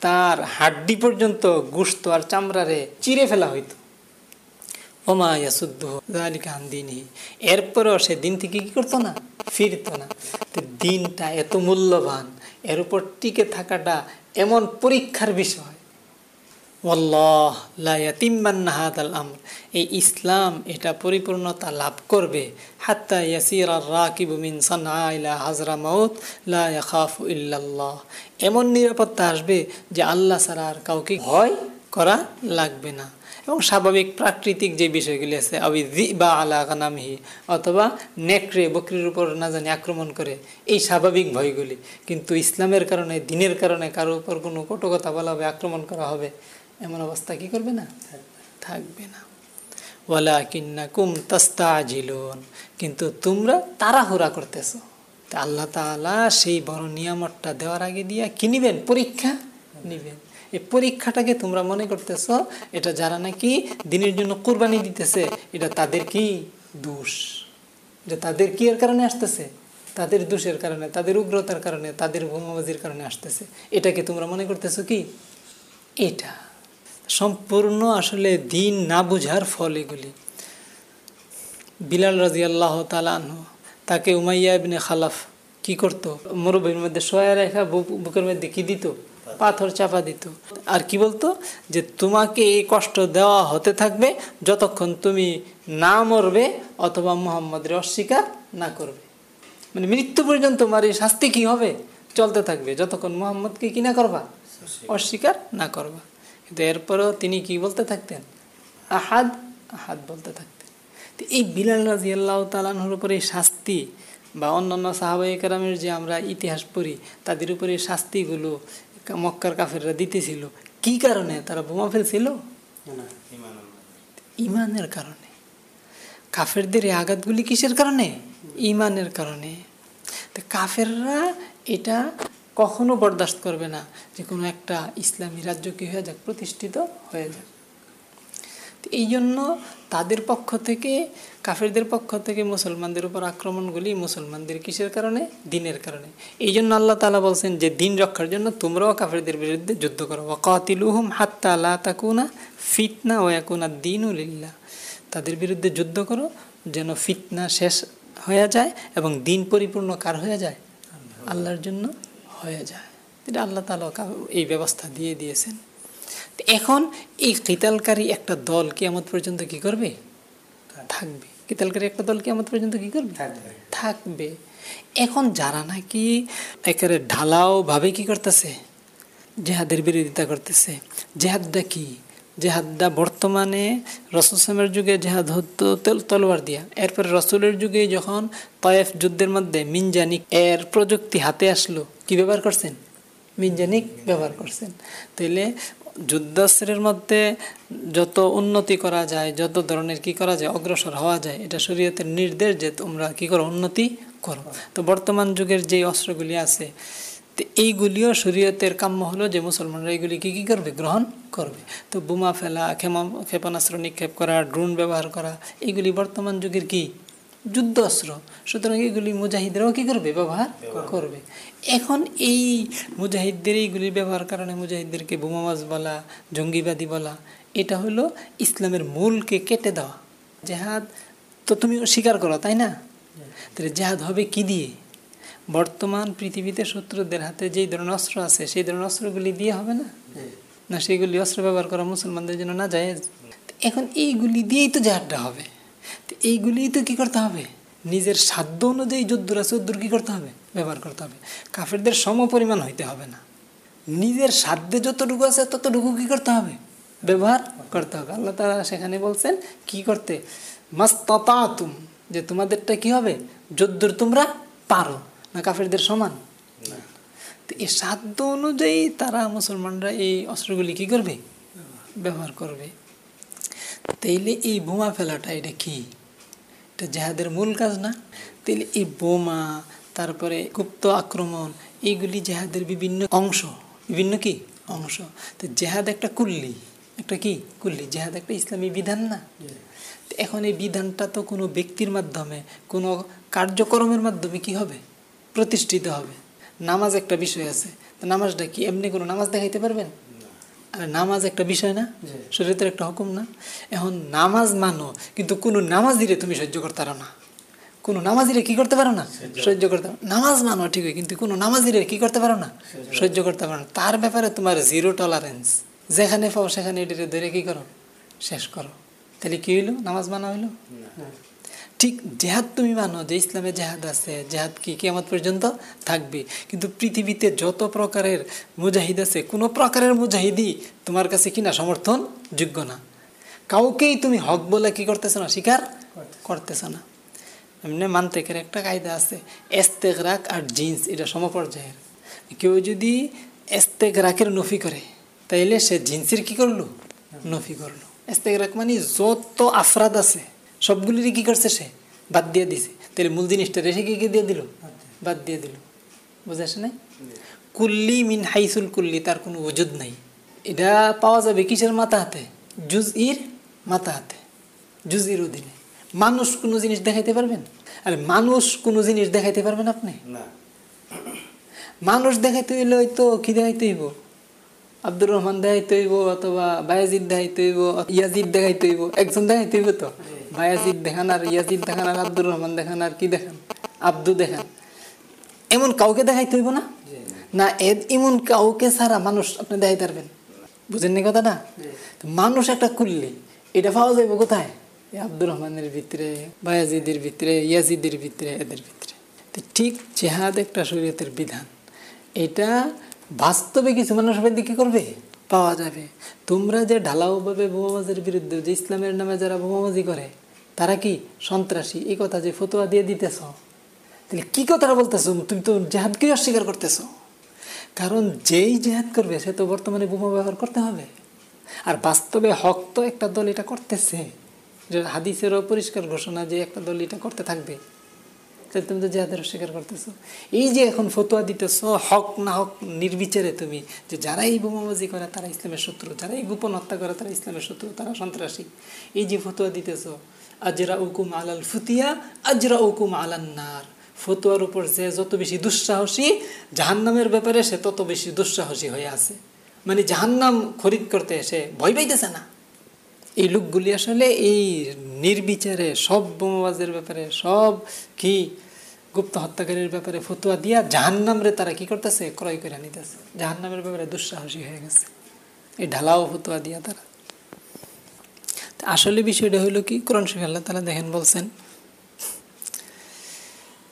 তার হাড্ডি পর্যন্ত গুস্ত আর চামড়ারে চিরে ফেলা হইতো। ওমা ইয়াসুদ্দ জালিকা দিনহি। এরপরও সে দিন থেকে কি করতো না? ফিরতো না। দিনটা এত মূল্যবান, এর উপর টিকে থাকাটা এমন পরীক্ষার বিষয়। আমর। এই ইসলাম এটা পরিপূর্ণতা লাভ করবে। মিন এমন নিরাপত্তা আসবে যে আল্লাহ ছাড়া আর কাউকে ভয় করা লাগবে না। এবং স্বাভাবিক প্রাকৃতিক যে বিষয়গুলি আছে, আবি বা আলা কানামহি অথবা নেকড়ে বকরির উপর না জানি আক্রমণ করে, এই স্বাভাবিক ভয়গুলি। কিন্তু ইসলামের কারণে, দিনের কারণে কারও উপর কোনো কটুকতা বলা হবে, আক্রমণ করা হবে এমন অবস্থা কি করবে না? থাকবে না। ওয়ালা কিন্না কুম তাস্তা জিলুন কিন্তু তোমরা তাড়াহুড়া করতেছ। তা আল্লাহ তালা সেই বড় নিয়ামতটা দেওয়ার আগে দিয়া কি নিবেন? পরীক্ষা নিবেন। এই পরীক্ষাটাকে তোমরা মনে করতেছ, এটা যারা নাকি দিনের জন্য কোরবানি দিতেছে, এটা তাদের কি দোষ? এটা তাদের কি এর কারণে আসতেছে? তাদের দোষের কারণে, তাদের উগ্রতার কারণে, তাদের বোমাবাজির কারণে আসতেছে। এটাকে তোমরা মনে করতেছো কি? এটা। সম্পূর্ণ আসলে দিন না বোঝার ফল এগুলি। বিলাল রাজি আল্লাহ তালানহ তাকে উমাইয়া ইবনে খালাফ কি করতো? মরুভূমির মধ্যে শোয়া রেখা বুকের মধ্যে কী দিত? পাথর চাপা দিত। আর কি বলতো? যে তোমাকে এই কষ্ট দেওয়া হতে থাকবে যতক্ষণ তুমি না মরবে অথবা মোহাম্মদের অস্বীকার না করবে। মানে মৃত্যু পর্যন্ত তোমার এই শাস্তি কি হবে? চলতে থাকবে। যতক্ষণ মোহাম্মদকে কি না করবা? অস্বীকার না করবা। কিন্তু এরপরেও তিনি কি বলতে থাকতেন? আহাদ আহাদ বলতে থাকতেন। তো এই বিলাল রাজি আল্লাহ তালানহর উপরে শাস্তি বা অন্যান্য সাহাবাই কারামের যে আমরা ইতিহাস পড়ি তাদের উপরে শাস্তিগুলো মক্কার কাফেররা দিতেছিল। কি কারণে? তারা বোমা ফেলছিল? ইমানের কারণে। কাফেরদের এই আঘাতগুলি কিসের কারণে? ইমানের কারণে। তো কাফেররা এটা কখনো বরদাস্ত করবে না যে কোনো একটা ইসলামী রাজ্য কি হয়ে যাক, প্রতিষ্ঠিত হয়ে যাক। এই জন্য তাদের পক্ষ থেকে, কাফেরদের পক্ষ থেকে মুসলমানদের উপর আক্রমণগুলি মুসলমানদের কিসের কারণে? দিনের কারণে। এই জন্য আল্লাহ তালা বলছেন যে, দিন রক্ষার জন্য তোমরাও কাফেরদের বিরুদ্ধে যুদ্ধ করো। ওয়াকাতিলুহুম হাত্তা লা তাকুনা ফিতনা ওয়াকুনা দিনুলিল্লাহ তাদের বিরুদ্ধে যুদ্ধ করো যেন ফিতনা শেষ হয়ে যায় এবং দিন পরিপূর্ণ কার হয়ে যায়? আল্লাহর জন্য। হয়ে যায়। এটা আল্লাহ তালা এই ব্যবস্থা দিয়ে দিয়েছেন। এখন এই কিতালকারী একটা দল কেমন পর্যন্ত কি করবে? থাকবে। কিতালকারী একটা দল কেমন পর্যন্ত কি করবে? থাকবে। এখন যারা নাকি একেবারে ঢালাও ভাবে কি করতেছে? জেহাদের বিরোধিতা করতেছে। জেহাদটা কি? জেহাদটা বর্তমানে রসুলামের যুগে জেহাদ হতো তেল, তলোয়ার দিয়া। এরপরে রসুলের যুগে যখন তয়েফ যুদ্ধের মধ্যে মিনজানিক এর প্রযুক্তি হাতে আসলো, কি ব্যবহার করছেন? মিনজানিক ব্যবহার করছেন। তাইলে যুদ্ধাস্ত্রের মধ্যে যত উন্নতি করা যায়, যত ধরনের কি করা যায়, অগ্রসর হওয়া যায়, এটা শরীয়তের নির্দেশ যে তোমরা কি করো, উন্নতি করো। তো বর্তমান যুগের যে অস্ত্রগুলি আছে তো এইগুলিও শরীয়তের কাম্য হলো যে মুসলমানরা এইগুলি কি কী করবে? গ্রহণ করবে। তো বোমা ফেলা ক্ষেমা ক্ষেপণাস্ত্র নিক্ষেপ করা ড্রোন ব্যবহার করা এইগুলি বর্তমান যুগের কি? যুদ্ধ অস্ত্র সুতরাং এগুলি মুজাহিদরাও কী করবে? ব্যবহার করবে। এখন এই মুজাহিদদের এইগুলি ব্যবহার কারণে মুজাহিদদেরকে বোমাবাজ বলা জঙ্গিবাদী বলা এটা হলো ইসলামের মূলকে কেটে দেওয়া। জেহাদ তো তুমি স্বীকার করো তাই না? তাহলে জেহাদ হবে কি দিয়ে? বর্তমান পৃথিবীতে শত্রুদের হাতে যেই ধরনের অস্ত্র আছে, সেই ধরনের অস্ত্রগুলি দিয়ে হবে না? না সেগুলি অস্ত্র ব্যবহার করা মুসলমানদের জন্য না যায় এখন এইগুলি দিয়েই তো জেহাদটা হবে। তো এইগুলিই তো কী করতে হবে? নিজের সাধ্য অনুযায়ী যদ্দুর আছে উদ্দুর কী করতে হবে? ব্যবহার করতে হবে। কাফেরদের সম পরিমাণ হইতে হবে না। নিজের সাধ্যে যতটুকু আছে ততটুকু কী করতে হবে? ব্যবহার করতে হবে। আল্লাহ তারা সেখানে বলছেন, কি করতে? মাস্তাতুম যে তোমাদেরটা কি হবে? যদ্দুর তোমরা পারো। না কাফেরদের সমান? তো এই সাধ্য অনুযায়ী তারা মুসলমানরা এই অস্ত্রগুলি কি করবে? ব্যবহার করবে। তাইলে এই বোমা ফেলাটা এটা কি? এটা জেহাদের মূল কাজ না? তাইলে এই বোমা তারপরে গুপ্ত আক্রমণ এইগুলি জেহাদের বিভিন্ন অংশ। বিভিন্ন কি? অংশ। তো জেহাদ একটা কুল্লি। একটা কি? কুল্লি। জেহাদ একটা ইসলামী বিধান না? এখন এই বিধানটা তো কোনো ব্যক্তির মাধ্যমে কোনো কার্যক্রমের মাধ্যমে কি হবে? প্রতিষ্ঠিত হবে। নামাজ একটা বিষয় আছে। তো নামাজটা কি এমনি কোনো নামাজ দেখাইতে পারবেন? আরে নামাজ একটা বিষয় না? শরীরের একটা হুকুম না? এখন নামাজ মানো কিন্তু কোনো নামাজ দিলে তুমি সহ্য করতে পারো না। কোনো নামাজিরে কি করতে পারো না? সহ্য করতে পারো নামাজ মানো ঠিকই কিন্তু কোনো নামাজিরে কি করতে পারো না? সহ্য করতে পারো না। তার ব্যাপারে তোমার জিরো টলারেন্স যেখানে পাও সেখানে এটিরে ধরে কি করো? শেষ করো। তাহলে কি হইল? নামাজ মানা হইল? ঠিক জেহাদ তুমি মানো যে ইসলামে জেহাদ আছে জেহাদ কি কেমন পর্যন্ত থাকবে। কিন্তু পৃথিবীতে যত প্রকারের মুজাহিদ আছে কোনো প্রকারের মুজাহিদই তোমার কাছে কিনা সমর্থন যোগ্য না। কাউকেই তুমি হক বলে কি করতেছো না? স্বীকার করতেছো না। এমনি মান্তেকের একটা কায়দা আছে এস্তেগরাক আর জিন্স এটা সমপর্যায়ের। কেউ যদি এস্তেগরাকের নফি করে তাইলে সে জিন্সের কি করল? নফি। করল। এস্তেগরাক মানে যত আফরাদ আছে সবগুলিরই কি করছে সে? বাদ দিয়ে দিছে। তাহলে মূল জিনিসটা রেখে কি কি দিয়ে দিল? বাদ দিয়ে দিল। বুঝে আসে নাই? কুল্লি মিন হাইসুল কুল্লি তার কোনো ওজুদ নাই। এটা পাওয়া যাবে কিসের মাথা হাতে? জুজ ইর মাথা হাতে। জুজ ইর অধীনে। মানুষ কোনো জিনিস দেখাইতে পারবেন? আরে মানুষ কোনো জিনিস দেখাইতে পারবেন আপনি? মানুষ দেখাইতে হইলে হয়তো কি দেখাইতে হইব? আব্দুর রহমান দেখাইতে হইব অথবা বায়াজিদ দেখাইতে হইব ইয়াজিদ দেখাইতে হইব একজন দেখাইতে হইব তো? বায়াজিদ দেখান আর ইয়াজিদ দেখান আর আব্দুর রহমান দেখান আর কি দেখান? আব্দু দেখান। এমন কাউকে দেখাইতে হইব না? না এ- এমন কাউকে ছাড়া মানুষ আপনি দেখাইতে পারবেন। বুঝেন নি কথাটা? মানুষ একটা করলে এটা পাওয়া যাবে কোথায়? আব্দুর রহমানের ভিতরে বায়াজিদের ভিতরে, ইয়াজিদের ভিতরে, এদের ভিতরে। তো ঠিক জেহাদ একটা শরীয়তের বিধান। এটা বাস্তবে কিছু মানুষ দিকে করবে? পাওয়া যাবে। তোমরা যে ঢালাওভাবে বোমাবাজের বিরুদ্ধে যে ইসলামের নামে যারা বোমাবাজি করে তারা কি সন্ত্রাসী? এই কথা যে ফতোয়া দিয়ে দিতেছ। তাহলে কি কথাটা বলতেছো? তুমি তো জেহাদকেই অস্বীকার করতেছো। কারণ যেই জেহাদ করবে, সে তো বর্তমানে বোমা ব্যবহার করতে হবে। আর বাস্তবে হক তো একটা দল এটা করতেছে। যে হাদিসেরও পরিষ্কার ঘোষণা যে একটা দল এটা করতে থাকবে। তাহলে তুমি তো জেহাদের অস্বীকার করতেছো। এই যে এখন ফতোয়া দিতেছো, হক না হক নির্বিচারে তুমি, যে যারাই বোমাবাজি করে তারা ইসলামের শত্রু, যারাই গোপন হত্যা করে তারা ইসলামের শত্রু, তারা সন্ত্রাসী। এই যে ফতোয়া দিতেছো আজরা উকুম আলাল ফুতিয়া আজরা উকুম আলান্নার ফতোয়ার উপর যে যত বেশি দুঃসাহসী, জাহান্নামের ব্যাপারে সে তত বেশি দুঃসাহসী হয়ে আছে। মানে জাহান্নাম খরিদ করতে এসে ভয় পাইতেছে না। এই লোকগুলি আসলে এই নির্বিচারে সব বোমাবাজের ব্যাপারে, সব কি গুপ্ত হত্যাকারীর ব্যাপারে ফতুয়া দিয়া জাহান্নামরে তারা কি করতেছে? ক্রয় করে নিতেছে। জাহান্নামের ব্যাপারে দুঃসাহসী হয়ে গেছে। এই ঢালাও ফতুয়া দিয়া তারা। আসলে বিষয়টা হলো কি কোরআন শরীফ আল্লাহ তালা দেখেন বলছেন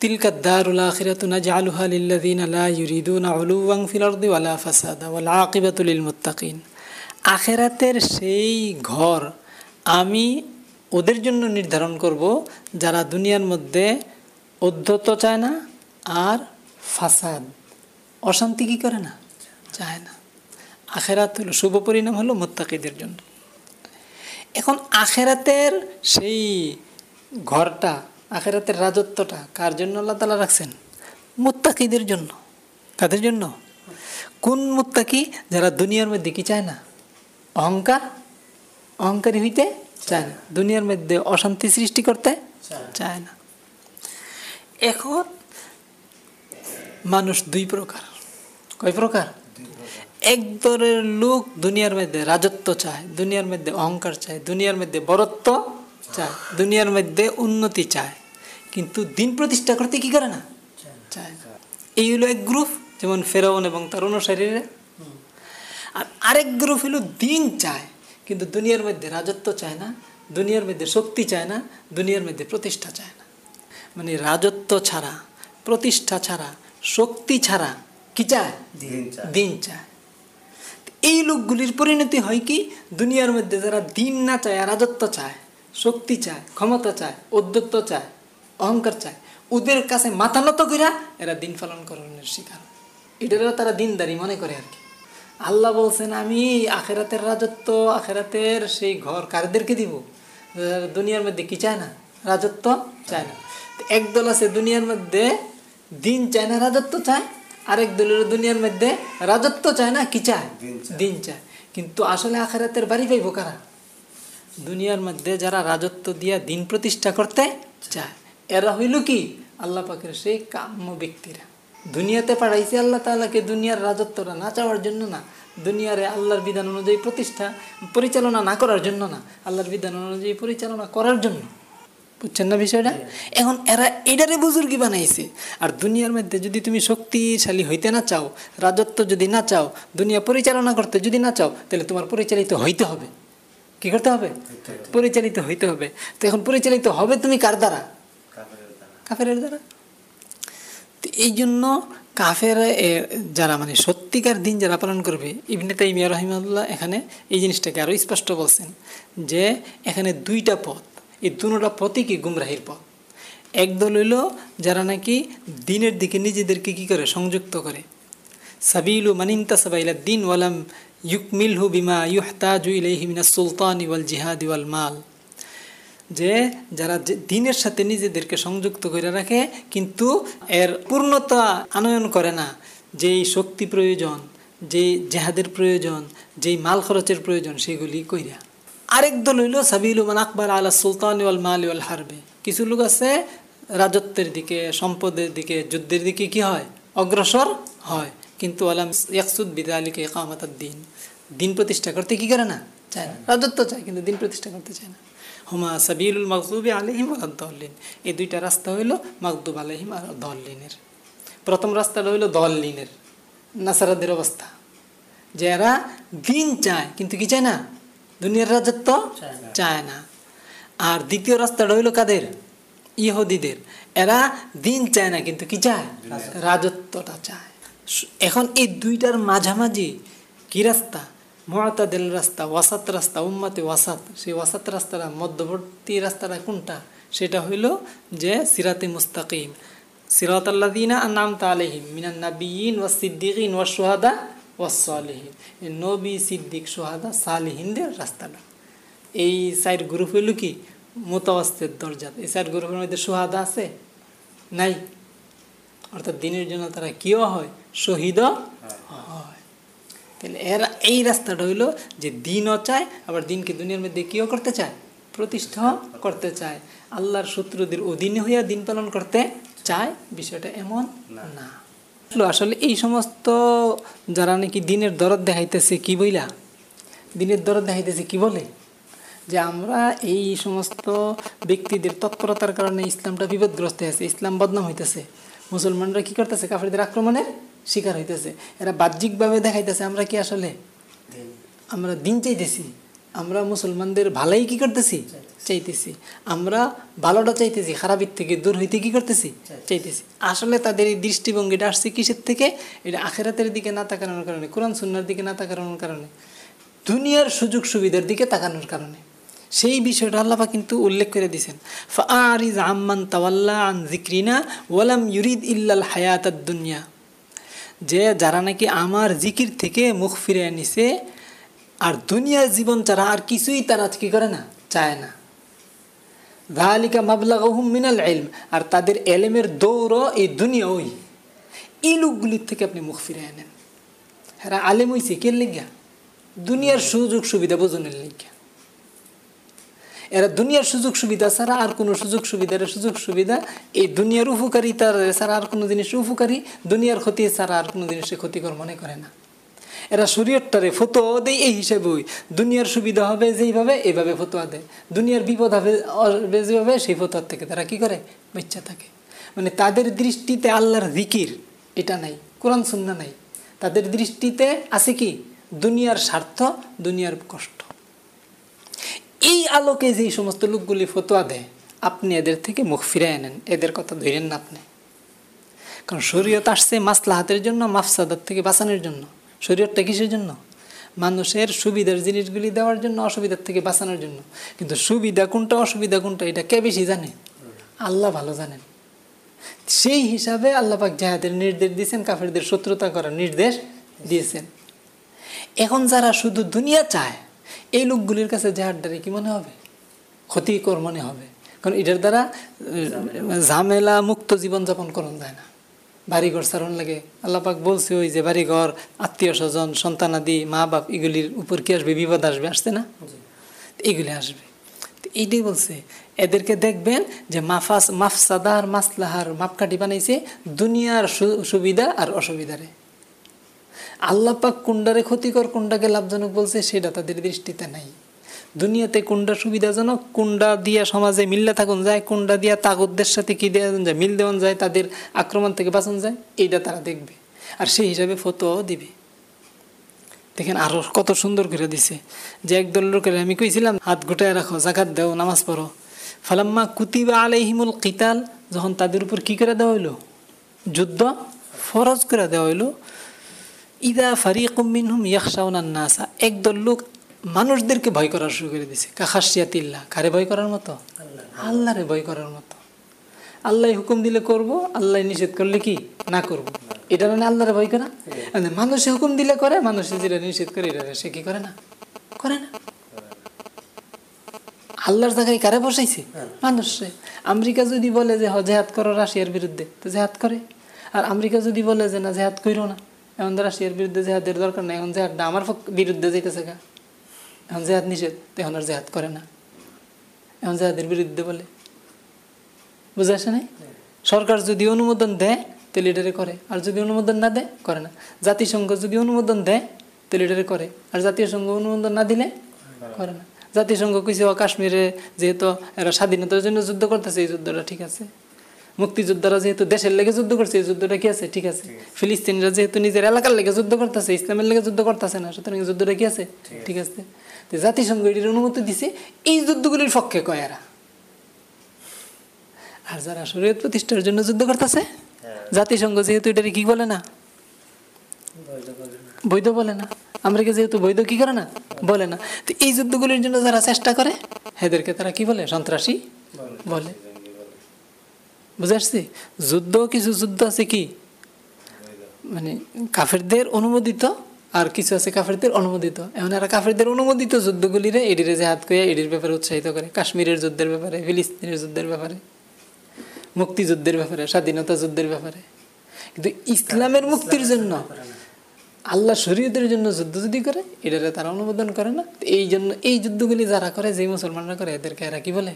تلك الدار الآخرة نجعلها للذين لا يريدون علوا في الأرض ولا فسادا والعاقبة للمتقين আখেরাতের সেই ঘর আমি ওদের জন্য নির্ধারণ করব যারা দুনিয়ার মধ্যে অধ্যত্ব চায় না আর ফাসাদ অশান্তি কি করে না চায় না আখেরাত হলো শুভ পরিণাম হলো মোত্তাকিদের জন্য এখন আখেরাতের সেই ঘরটা আখেরাতের রাজত্বটা কার জন্য আল্লাহ তালা রাখছেন? মুত্তাকিদের জন্য। কাদের জন্য? কোন মুত্তাকি? যারা দুনিয়ার মধ্যে কি চায় না? অহংকার? অহংকারী হইতে চায় না। দুনিয়ার মধ্যে অশান্তি সৃষ্টি করতে চায় না। এখন মানুষ দুই প্রকার। কয় প্রকার। এক দলের লোক দুনিয়ার মধ্যে রাজত্ব চায় দুনিয়ার মধ্যে অহংকার চায় দুনিয়ার মধ্যে বরত্ব চায় দুনিয়ার মধ্যে উন্নতি চায়। কিন্তু দিন প্রতিষ্ঠা করতে কি করে না? চায় এই হলো এক গ্রুপ যেমন ফেরাউন এবং তার অনুসারীরা। আর আরেক গ্রুপ হলো দিন চায় কিন্তু দুনিয়ার মধ্যে রাজত্ব চায় না দুনিয়ার মধ্যে শক্তি চায় না দুনিয়ার মধ্যে প্রতিষ্ঠা চায় না। মানে রাজত্ব ছাড়া প্রতিষ্ঠা ছাড়া শক্তি ছাড়া কি চায়। দিন চায়। এই লোকগুলির পরিণতি হয় কি? দুনিয়ার মধ্যে যারা দিন না চায়, রাজত্ব চায়, শক্তি চায়, ক্ষমতা চায় উদ্যত্ত চায়, অহংকার চায়, ওদের কাছে মাথা নত কইরা এরা দিন পালন করানোর শিকার। এটারও তারা দিনদারি মনে করে আর কি। আল্লাহ বলছেন, আমি আখেরাতের রাজত্ব, আখেরাতের সেই ঘর কারদেরকে দিব? দুনিয়ার মধ্যে কি চায় না? রাজত্ব চায় না। একদল আছে, দুনিয়ার মধ্যে দিন চায় না, রাজত্ব চায় আরেক দলের দুনিয়ার মধ্যে রাজত্ব চায় না কি চায়? দিন চায়। কিন্তু আসলে আখেরাতের বাড়ি পাইব কারা? দুনিয়ার মধ্যে যারা রাজত্ব দিয়া দিন প্রতিষ্ঠা করতে চায় এরা হইল কি? আল্লাহ পাকের সেই কাম্য ব্যক্তিরা। দুনিয়াতে পাঠাইছে আল্লাহ তাআলাকে দুনিয়ার রাজত্বটা না চাওয়ার জন্য না। দুনিয়ারে আল্লাহর বিধান অনুযায়ী প্রতিষ্ঠা পরিচালনা না করার জন্য না। আল্লাহর বিধান অনুযায়ী পরিচালনা করার জন্য। বুঝছেন না বিষয়টা? এখন এরা এটারে বুজুর্গি বানাইছে। আর দুনিয়ার মধ্যে যদি তুমি শক্তিশালী হইতে না চাও রাজত্ব যদি না চাও দুনিয়া পরিচালনা করতে যদি না চাও তাহলে তোমার পরিচালিত হইতে হবে। কি করতে হবে? পরিচালিত হইতে হবে। তো এখন পরিচালিত হবে তুমি কার দ্বারা? কাফেরের দ্বারা। দ্বারা। তো এই জন্য কাফের যারা মানে সত্যিকার দিন যারা পালন করবে ইবনে তাইমিয়া রহিমাল্লাহ এখানে এই জিনিসটাকে আরও স্পষ্ট বলছেন যে এখানে দুইটা পথ। এই দুটা কি গুমরাহির পথ। একদল হইল যারা নাকি দিনের দিকে নিজেদেরকে কি করে? সংযুক্ত করে। সাবিলু মানিন্তা সাবাইলা দিন ওয়ালাম ইউকমিলহু বিমা ইউহতাজু ইলাইহি মিনাস সুলতানি ওয়াল জিহাদি ওয়াল মাল। যে যারা দিনের সাথে নিজেদেরকে সংযুক্ত করে রাখে, কিন্তু এর পূর্ণতা আনয়ন করে না। যেই শক্তি প্রয়োজন, যেই জেহাদের প্রয়োজন, যেই মাল খরচের প্রয়োজন, সেগুলি কইরা। আরেক দল হইল সাবিল মান আকবর আলা সুলতান ওয়াল মাল ওয়াল হারবে। কিছু লোক আছে রাজত্বের দিকে, সম্পদের দিকে, যুদ্ধের দিকে কি হয়? অগ্রসর হয়। কিন্তু আলাম ইয়াকসুদ বিদা আলীকে কামাতার দিন। দিন প্রতিষ্ঠা করতে কি করে না? চায় না। রাজত্ব চায়, কিন্তু দিন প্রতিষ্ঠা করতে চায় না। হুমা সাবিলুল মকদুবি আলহিম আলাদ্দলিন এই দুইটা রাস্তা হইল মকদুব আলহিম আর দলিনের প্রথম রাস্তাটা হইল দলিনের নাসারাদের অবস্থা। যারা দিন চায়, কিন্তু কি চায় না? দুনিয়ার রাজত্ব? চায় না। আর দ্বিতীয় রাস্তাটা হইল কাদের? ইহুদিদের। এরা দিন চায় না কিন্তু কি চায়? রাজত্বটা চায়। এখন এই দুইটার মাঝামাঝি কি রাস্তা? মহাতাদের রাস্তা ওয়াসাত রাস্তা উম্মাতে ওয়াসাত। সেই ওয়াসাত রাস্তাটা মধ্যবর্তী রাস্তাটা কোনটা? সেটা হইল যে সিরাতে মুস্তাকিম। সিরাত আল্লাদিনা নাম তালেহিম মিনান নাবিয়িন ওয়া সিদ্দিকিন ওয়া সোহাদা ওয়া সালেহিন নবী সিদ্দিক সোহাদা সালেহিনদের রাস্তাটা। এই সাইড গ্রুপ হইল কি? মোতাবাস্তের দরজা। এই সাইড গ্রুপের মধ্যে সোহাদা আছে? নাই। অর্থাৎ দিনের জন্য তারা কিও হয়? শহীদ হয়। তাহলে এরা এই রাস্তাটা হইল যে দিনও চায় আবার দিনকে দুনিয়ার মধ্যে কিও করতে চায়? প্রতিষ্ঠা করতে চায়। আল্লাহর শত্রুদের অধীনে হইয়া দিন পালন করতে চায়? বিষয়টা এমন না। আসলে এই সমস্ত যারা নাকি দিনের দরদ দেখাইতেছে, কি বইলা? দিনের দরদ দেখাইতেছে কি বলে? যে আমরা এই সমস্ত ব্যক্তিদের তৎপরতার কারণে ইসলামটা বিপদগ্রস্ত হয়েছে ইসলাম বদনাম হইতেছে। মুসলমানরা কি করতেছে? কাফেরদের আক্রমণের শিকার হইতেছে। এরা বাহ্যিকভাবে দেখাইতেছে, আমরা কি আসলে? আমরা দিন চাইতেছি। আমরা মুসলমানদের ভালাই কি করতেছি? চাইতেছি। আমরা ভালোটা চাইতেছি খারাপের থেকে দূর হইতে কি করতেছি? চাইতেছি। আসলে তাদের এই দৃষ্টিভঙ্গিটা আসছে কিসের থেকে? এটা আখেরাতের দিকে না তাকানোর কারণে কোরআন সুন্নার দিকে না তাকানোর কারণে দুনিয়ার সুযোগ সুবিধার দিকে তাকানোর কারণে। সেই বিষয়টা আল্লাপা কিন্তু উল্লেখ করে দিয়েছেন। ফারিজ আম্মান তাওয়াল্লা আন জিক্রিনা ওয়ালাম ইউরিদ ইল্লাল হায়াত দুনিয়া। যে যারা নাকি আমার জিকির থেকে মুখ ফিরে নিছে আর দুনিয়ার জীবন ছাড়া আর কিছুই তারা কি করে না, চায় না। ভালিকা মাবলাগহুম মিনাল ইলম আর তাদের এলেমের দৌড় এই দুনিয়া ওই এই লোকগুলির থেকে আপনি মুখ ফিরে আনেন হ্যাঁ আলেম হইছে কে লিগা? দুনিয়ার সুযোগ সুবিধা বোঝনের লিগা। এরা দুনিয়ার সুযোগ সুবিধা ছাড়া আর কোনো সুযোগ সুবিধা সুবিধার সুযোগ সুবিধা, এই দুনিয়ার উপকারিতার ছাড়া আর কোনো জিনিস উপকারী, দুনিয়ার ক্ষতি ছাড়া আর কোনো জিনিসের ক্ষতিকর মনে করে না। এরা শরীয়তটারে ফতোয়া দেয়, এই হিসেবে ওই। দুনিয়ার সুবিধা হবে যেইভাবে এইভাবে ফতোয়া দেয়। দুনিয়ার বিপদ হবে যেভাবে, সেই ফতোয়ার থেকে। তারা কি করে? বাচ্চা থাকে। মানে তাদের দৃষ্টিতে আল্লাহর জিকির, এটা নাই। কোরআন, সুন্না নাই। তাদের দৃষ্টিতে আছে কি? দুনিয়ার স্বার্থ, দুনিয়ার কষ্ট। এই আলোকে যেই সমস্ত লোকগুলি ফতোয়া দেয়, আপনি এদের থেকে মুখ ফিরে নেন। এদের কথা ধরেন না আপনি। কারণ শরীয়ত আসছে মাসলাহাতের জন্য, মাফসাদার থেকে বাঁচানোর জন্য। শরীয়তটা কিসের জন্য? মানুষের সুবিধার জিনিসগুলি দেওয়ার জন্য, অসুবিধার থেকে বাঁচানোর জন্য। কিন্তু সুবিধা কোনটা, অসুবিধা কোনটা, এটা কে বেশি জানে? আল্লাহ ভালো জানেন। সেই হিসাবে আল্লাপাক জাহাদের নির্দেশ দিয়েছেন, কাফেরদের শত্রুতা করার নির্দেশ দিয়েছেন। এখন যারা শুধু দুনিয়া চায়, এই লোকগুলির কাছে জাহাজটারে কি মনে হবে? ক্ষতিকর মনে হবে। কারণ এটার দ্বারা ঝামেলা, মুক্ত জীবনযাপন করণ যায় না। বাড়িঘর সারণ লাগে। আল্লাপাক বলছে ওই যে বাড়িঘর আত্মীয় স্বজন সন্তানাদি মা বাপ এগুলির উপর কি আসবে? বিপদ আসবে? আসছে না? এগুলি আসবে। এইটাই বলছে। এদেরকে দেখবেন যে মাফাস মাফসাদার মাসলাহার মাপকাঠি বানাইছে দুনিয়ার সুবিধা আর অসুবিধারে। আল্লাহ পাক কোনটারে ক্ষতিকর কোনটাকে লাভজনক বলছে সেটা তাদের দৃষ্টিতে নাই। দুনিয়াতে কোনটা সুবিধাজনক কোনটা দিয়া সমাজে মিল্লা থাকুন যায় কোনটা দিয়া তাগতদের সাথে কি দেওয়া যায়, মিল দেওয়ান যায়, তাদের আক্রমণ থেকে বাঁচান যায়, এইটা তারা দেখবে। আর সেই হিসাবে ফতোয়াও দিবে। দেখেন আরও কত সুন্দর করে দিছে। যে একদল লোকের আমি কইছিলাম, হাত গোটায় রাখো, জাকাত দাও, নামাজ পড়ো। ফালাম্মা কুতিবা আলাইহিমুল কিতাল, যখন তাদের উপর কি করে দেওয়া হইল? যুদ্ধ ফরজ করে দেওয়া হইল। ইদা ফারিকুম মিনহুম ইয়াখশাউনান নাসা, একদল লোক মানুষদেরকে ভয় করা শুরু করে দিছে। কাখাসিয়াতিল্লাহ কারে ভয় করার মতো? আল্লাহরে ভয় করার মতো। আল্লাহ হুকুম দিলে করব, আল্লাহ নিষেধ করলে কি? না করব। এটা মানে আল্লাহরে ভয় করা মানে মানুষে হুকুম দিলে করে, মানুষে যেটা নিষেধ করে, এটা সে কি করে না? করে না। আল্লাহর জায়গায় কারে বসাইছে? মানুষে। আমেরিকা যদি বলে যে জেহাদ করো রাশিয়ার বিরুদ্ধে তো জেহাদ করে। আর আমেরিকা যদি বলে যে, না, জেহাদ করো না এখন রাশিয়ার বিরুদ্ধে জেহাদের দরকার নাই, এখন জেহাদটা আমার বিরুদ্ধে যাইতেছে গা। এখন জেহাদ নিষেধ এখন আর জেহাদ করে না। এখন জেহাদের বিরুদ্ধে বলে। বুঝে আসে নাই? সরকার যদি অনুমোদন দেয় তাহলে এটারে করে। আর যদি অনুমোদন না দেয় করে না। জাতিসংঘ যদি অনুমোদন দেয় তাহলে এটারে করে। আর জাতীয় সংঘ অনুমোদন না দিলে করে না। জাতিসংঘ কইছে কাশ্মীরে যেহেতু এরা স্বাধীনতার জন্য যুদ্ধ করতেছে এই যুদ্ধটা ঠিক আছে। মুক্তিযোদ্ধারা যেহেতু দেশের লেগে যুদ্ধ করছে এই যুদ্ধটা কি আছে? ঠিক আছে। ফিলিস্তিনিরা যেহেতু নিজের এলাকার লেগে যুদ্ধ করতেছে ইসলামের লেগে যুদ্ধ করতেছে না সুতরাং যুদ্ধটা কি আছে। ঠিক আছে। তো জাতিসংঘ এটির অনুমতি দিছে এই যুদ্ধগুলির পক্ষে কয় এরা? আর যারা শরীয়ত প্রতিষ্ঠার জন্য যুদ্ধ করতেছে জাতিসংঘ যেহেতু এটারে কি বলে না? বৈধ বলে না। আমেরিকা যেহেতু বৈধ কি করে না? বলে না। তো এই যুদ্ধগুলির জন্য যারা চেষ্টা করে এদেরকে তারা কি বলে? সন্ত্রাসী বলে। বুঝে আসছি? যুদ্ধ কিছু যুদ্ধ আছে কি? মানে কাফেরদের অনুমোদিত আর কিছু আছে কাফেরদের অনুমোদিত। এমন এরা কাফেরদের অনুমোদিত যুদ্ধগুলিরে এডিরে যে হাত কইয়া এডির ব্যাপারে উৎসাহিত করে। কাশ্মীরের যুদ্ধের ব্যাপারে ফিলিস্তিনের যুদ্ধের ব্যাপারে মুক্তিযুদ্ধের ব্যাপারে স্বাধীনতা যুদ্ধের ব্যাপারে। কিন্তু ইসলামের মুক্তির জন্য আল্লাহ শরীয়তের জন্য যুদ্ধ যদি করে এটারে তারা অনুমোদন করে না। এই জন্য এই যুদ্ধগুলি যারা করে যে মুসলমানরা করে এদেরকে এরা কি বলে?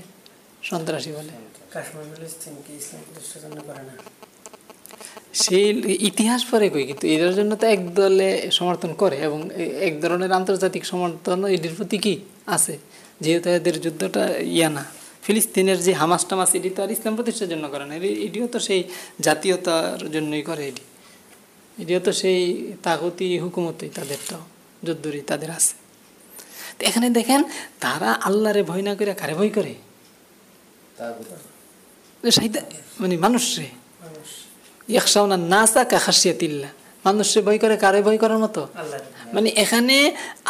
সন্ত্রাসী বলে। কাশ্মীর ফিলিস্তিন কি ইসলাম প্রতিষ্ঠার জন্য করে না সেই ইতিহাস পরে কই কিন্তু এটার জন্য তো এক দলে সমর্থন করে এবং এক ধরনের আন্তর্জাতিক সমর্থন এটির প্রতি কি আছে? যেহেতু এদের যুদ্ধটা ইয়া না। ফিলিস্তিনের যে হামাস টামাস এটি তো আর ইসলাম প্রতিষ্ঠার জন্য করে না। এটিও তো সেই জাতীয়তার জন্যই করে এটি। এটিও তো সেই তাগতি হুকুমতই তাদের তো যুদ্ধরই তাদের আছে। তো এখানে দেখেন তারা আল্লাহরে ভয় না করে কারে ভয় করে? মানে মানুষরে। নাসা মানুষে ভয় করে কারে ভয় করার মতো? মানে এখানে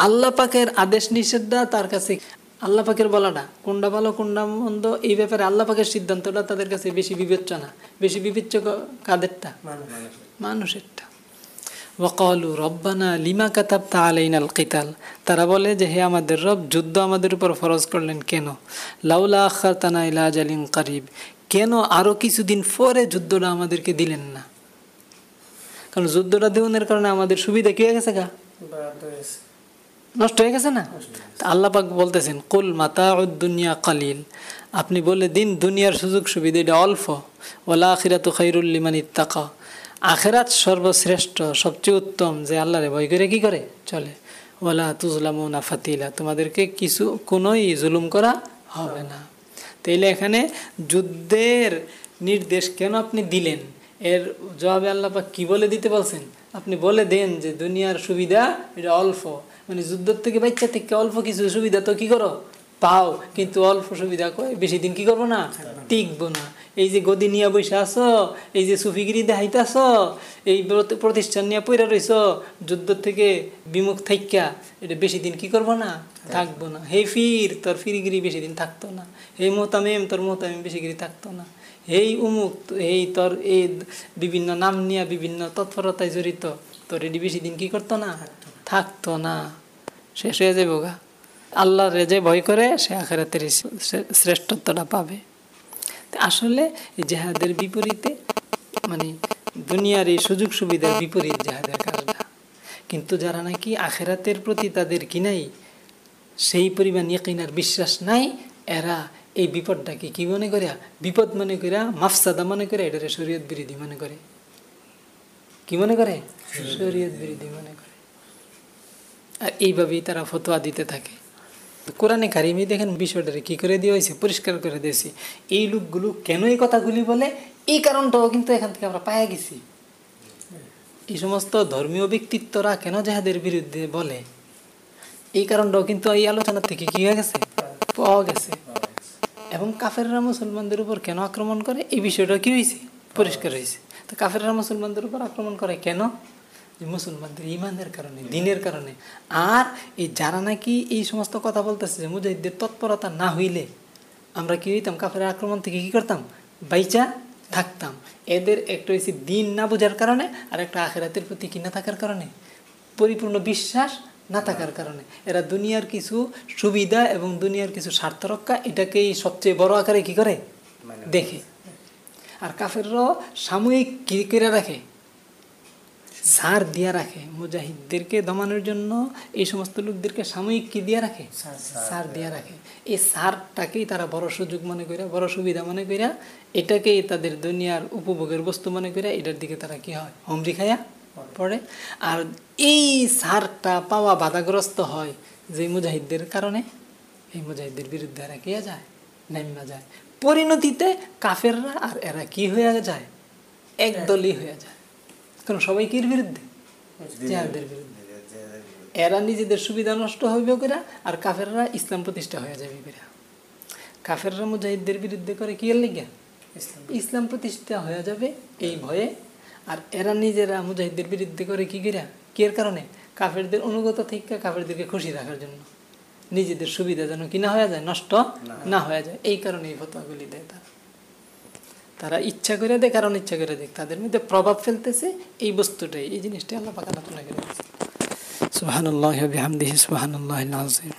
আল্লাহ পাকের আদেশ নিষেধটা তার কাছে আল্লাহ পাকের বলাটা কোনটা ভালো কোনটা মন্দ এই ব্যাপারে আল্লাহ পাকের সিদ্ধান্তটা তাদের কাছে বেশি বিবেচনা বেশি বিবেচ্য কাদেরটা মানুষেরটা। ওয়াকালু রব্বানা লিমা কাতাবতা আলাইনাল কিতাল। তারা বলে যে হে আমাদের রব যুদ্ধ আমাদের উপর ফরজ করলেন কেন? লাউলা আখার তানা ইলা আলিম কারিব। কেন আরও কিছুদিন পরে যুদ্ধটা আমাদেরকে দিলেন না? কারণ যুদ্ধটা দেওয়ার কারণে আমাদের সুবিধা কি হয়ে গেছে গা? নষ্ট হয়ে গেছে না? তা আল্লাহ পাক বলতেছেন কুল মাতা দুনিয়া কালিল। আপনি বলে দিন দুনিয়ার সুযোগ সুবিধা এটা অল্প। ওলা আখিরাত খৈরুল্লিমান ইত্তাকা। আখেরাত সর্বশ্রেষ্ঠ সবচেয়ে উত্তম যে আল্লাহরে ভয় করে কি করে? চলে। ওলা তুজলামুনা ফাতিলা। তোমাদেরকে কিছু কোনোই জুলুম করা হবে না। তাইলে এখানে যুদ্ধের নির্দেশ কেন আপনি দিলেন? এর জবাবে আল্লাপা কি বলে দিতে বলছেন? আপনি বলে দেন যে দুনিয়ার সুবিধা এটা অল্প। মানে যুদ্ধের থেকে বাচ্চা থেকে অল্প কিছু সুবিধা তো কি করো? পাও। কিন্তু অল্প সুবিধা কয়? বেশি দিন কি করব না। টিকবো না। এই যে গদি নিয়ে বসে আছো এই যে সুফিগিরি দেখাইতেছ এই প্রতিষ্ঠান নিয়ে পইরা রইছ যুদ্ধ থেকে বিমুখ থাইকা এটা বেশি দিন কি করব না? থাকব না। হে ফির তোর ফিরিগিরি বেশি দিন থাকতো না। হে মোহতামেম তোর মোহতামেম বেশি গিরি থাকতো না। এই উমুক এই তোর এই বিভিন্ন নাম নিয়ে বিভিন্ন তৎপরতায় জড়িত তোর এটি বেশি দিন কি করতো না? থাকতো না। শেষ হয়ে যাব গা। আল্লাহ রেজে ভয় করে সে আখেরাতের শ্রেষ্ঠত্বটা পাবে। আসলে জেহাদের বিপরীতে মানে দুনিয়ার এই সুযোগ সুবিধার বিপরীত জেহাদের কাজটা কিন্তু যারা নাকি আখেরাতের প্রতি তাদের কিনাই সেই পরিমাণ ইয়কিনার বিশ্বাস নাই এরা এই বিপদটাকে কি মনে করে বিপদ মনে করে মাফসাদা মনে করে এটারে শরীয়ত বিরোধী মনে করে। কি মনে করে? শরীয়ত বিরোধী মনে করে। আর এইভাবেই তারা ফতোয়া দিতে থাকে। কোরআনে কারিমি দেখেন বিষয়টারে কি করে দিয়ে হয়েছে? পরিষ্কার করে দিয়েছি। এই লোকগুলো কেন এই কথাগুলি বলে? এই কারণটাও কিন্তু এখান থেকে আমরা পায়া গেছি। এই সমস্ত ধর্মীয় ব্যক্তিত্বরা কেন যাহাদের বিরুদ্ধে বলে? এই কারণটাও কিন্তু এই আলোচনা থেকে কি হয়ে গেছে? পাওয়া গেছে। এবং কাফেররা মুসলমানদের উপর কেন আক্রমণ করে? এই বিষয়টা কি হয়েছে? পরিষ্কার হয়েছে। তো কাফেররা মুসলমানদের উপর আক্রমণ করে কেন? যে মুসলমানদের ইমানের কারণে দিনের কারণে আর এই যারা নাকি এই সমস্ত কথা বলতেছে যে মুজাহিদদের তৎপরতা না হইলে আমরা কি হইতাম? কাফের আক্রমণ থেকে কি করতাম? বাইচা থাকতাম। এদের একটা হয়েছে দিন না বোঝার কারণে আর একটা আখেরাতের প্রতি কি না থাকার কারণে? পরিপূর্ণ বিশ্বাস না থাকার কারণে। এরা দুনিয়ার কিছু সুবিধা এবং দুনিয়ার কিছু স্বার্থ রক্ষা এটাকেই সবচেয়ে বড় আকারে কি করে? দেখে। আর কাফেররাও সাময়িক কি করে রাখে? সার দিয়া রাখে মুজাহিদদেরকে দমানোর জন্য এই সমস্ত লোকদেরকে সাময়িক কি দিয়া রাখে? সার দিয়া রাখে। এই সারটাকেই তারা বড় সুযোগ মনে করে বড় সুবিধা মনে করে এটাকেই তাদের দুনিয়ার উপভোগের বস্তু মনে করে এটার দিকে তারা কি হয়? হমরি খায়া পড়ে। আর এই সারটা পাওয়া বাধাগ্রস্ত হয় যে মুজাহিদদের কারণে এই মুজাহিদদের বিরুদ্ধে এরা কি যায়? নেমা যায়। পরিণতিতে কাফেররা আর এরা কি হয়ে যায়? একদলই হয়ে যায়। কারণ সবাই কির বিরুদ্ধে। জেহাদের বিরুদ্ধে এরা নিজেদের সুবিধা নষ্ট হইবে করে আর কাফেররা ইসলাম প্রতিষ্ঠা হয়ে যাবে করে কাফেররা মুজাহিদদের বিরুদ্ধে করে কি এর লেগে? ইসলাম প্রতিষ্ঠা। হয়ে যাবে এই ভয়ে। আর এরা নিজেরা মুজাহিদদের বিরুদ্ধে করে কি কিরা কি এর কারণে? কাফেরদের অনুগত থেকে কাফেরদেরকে খুশি রাখার জন্য। নিজেদের সুবিধা যেন কি না হয়ে যায় নষ্ট না। হয়ে যায়। এই কারণে এই ফতোয়াগুলি দেয় তারা। তারা ইচ্ছা করে দেখ কারণ ইচ্ছা করে দেখ তাদের মধ্যে প্রভাব ফেলতেছে এই বস্তুটাই। এই জিনিসটাই আল্লাহ পাকা নতুন করে সুবাহানুল্লাহ বিহামদিহি সুবাহানুল্লাহ নাজিম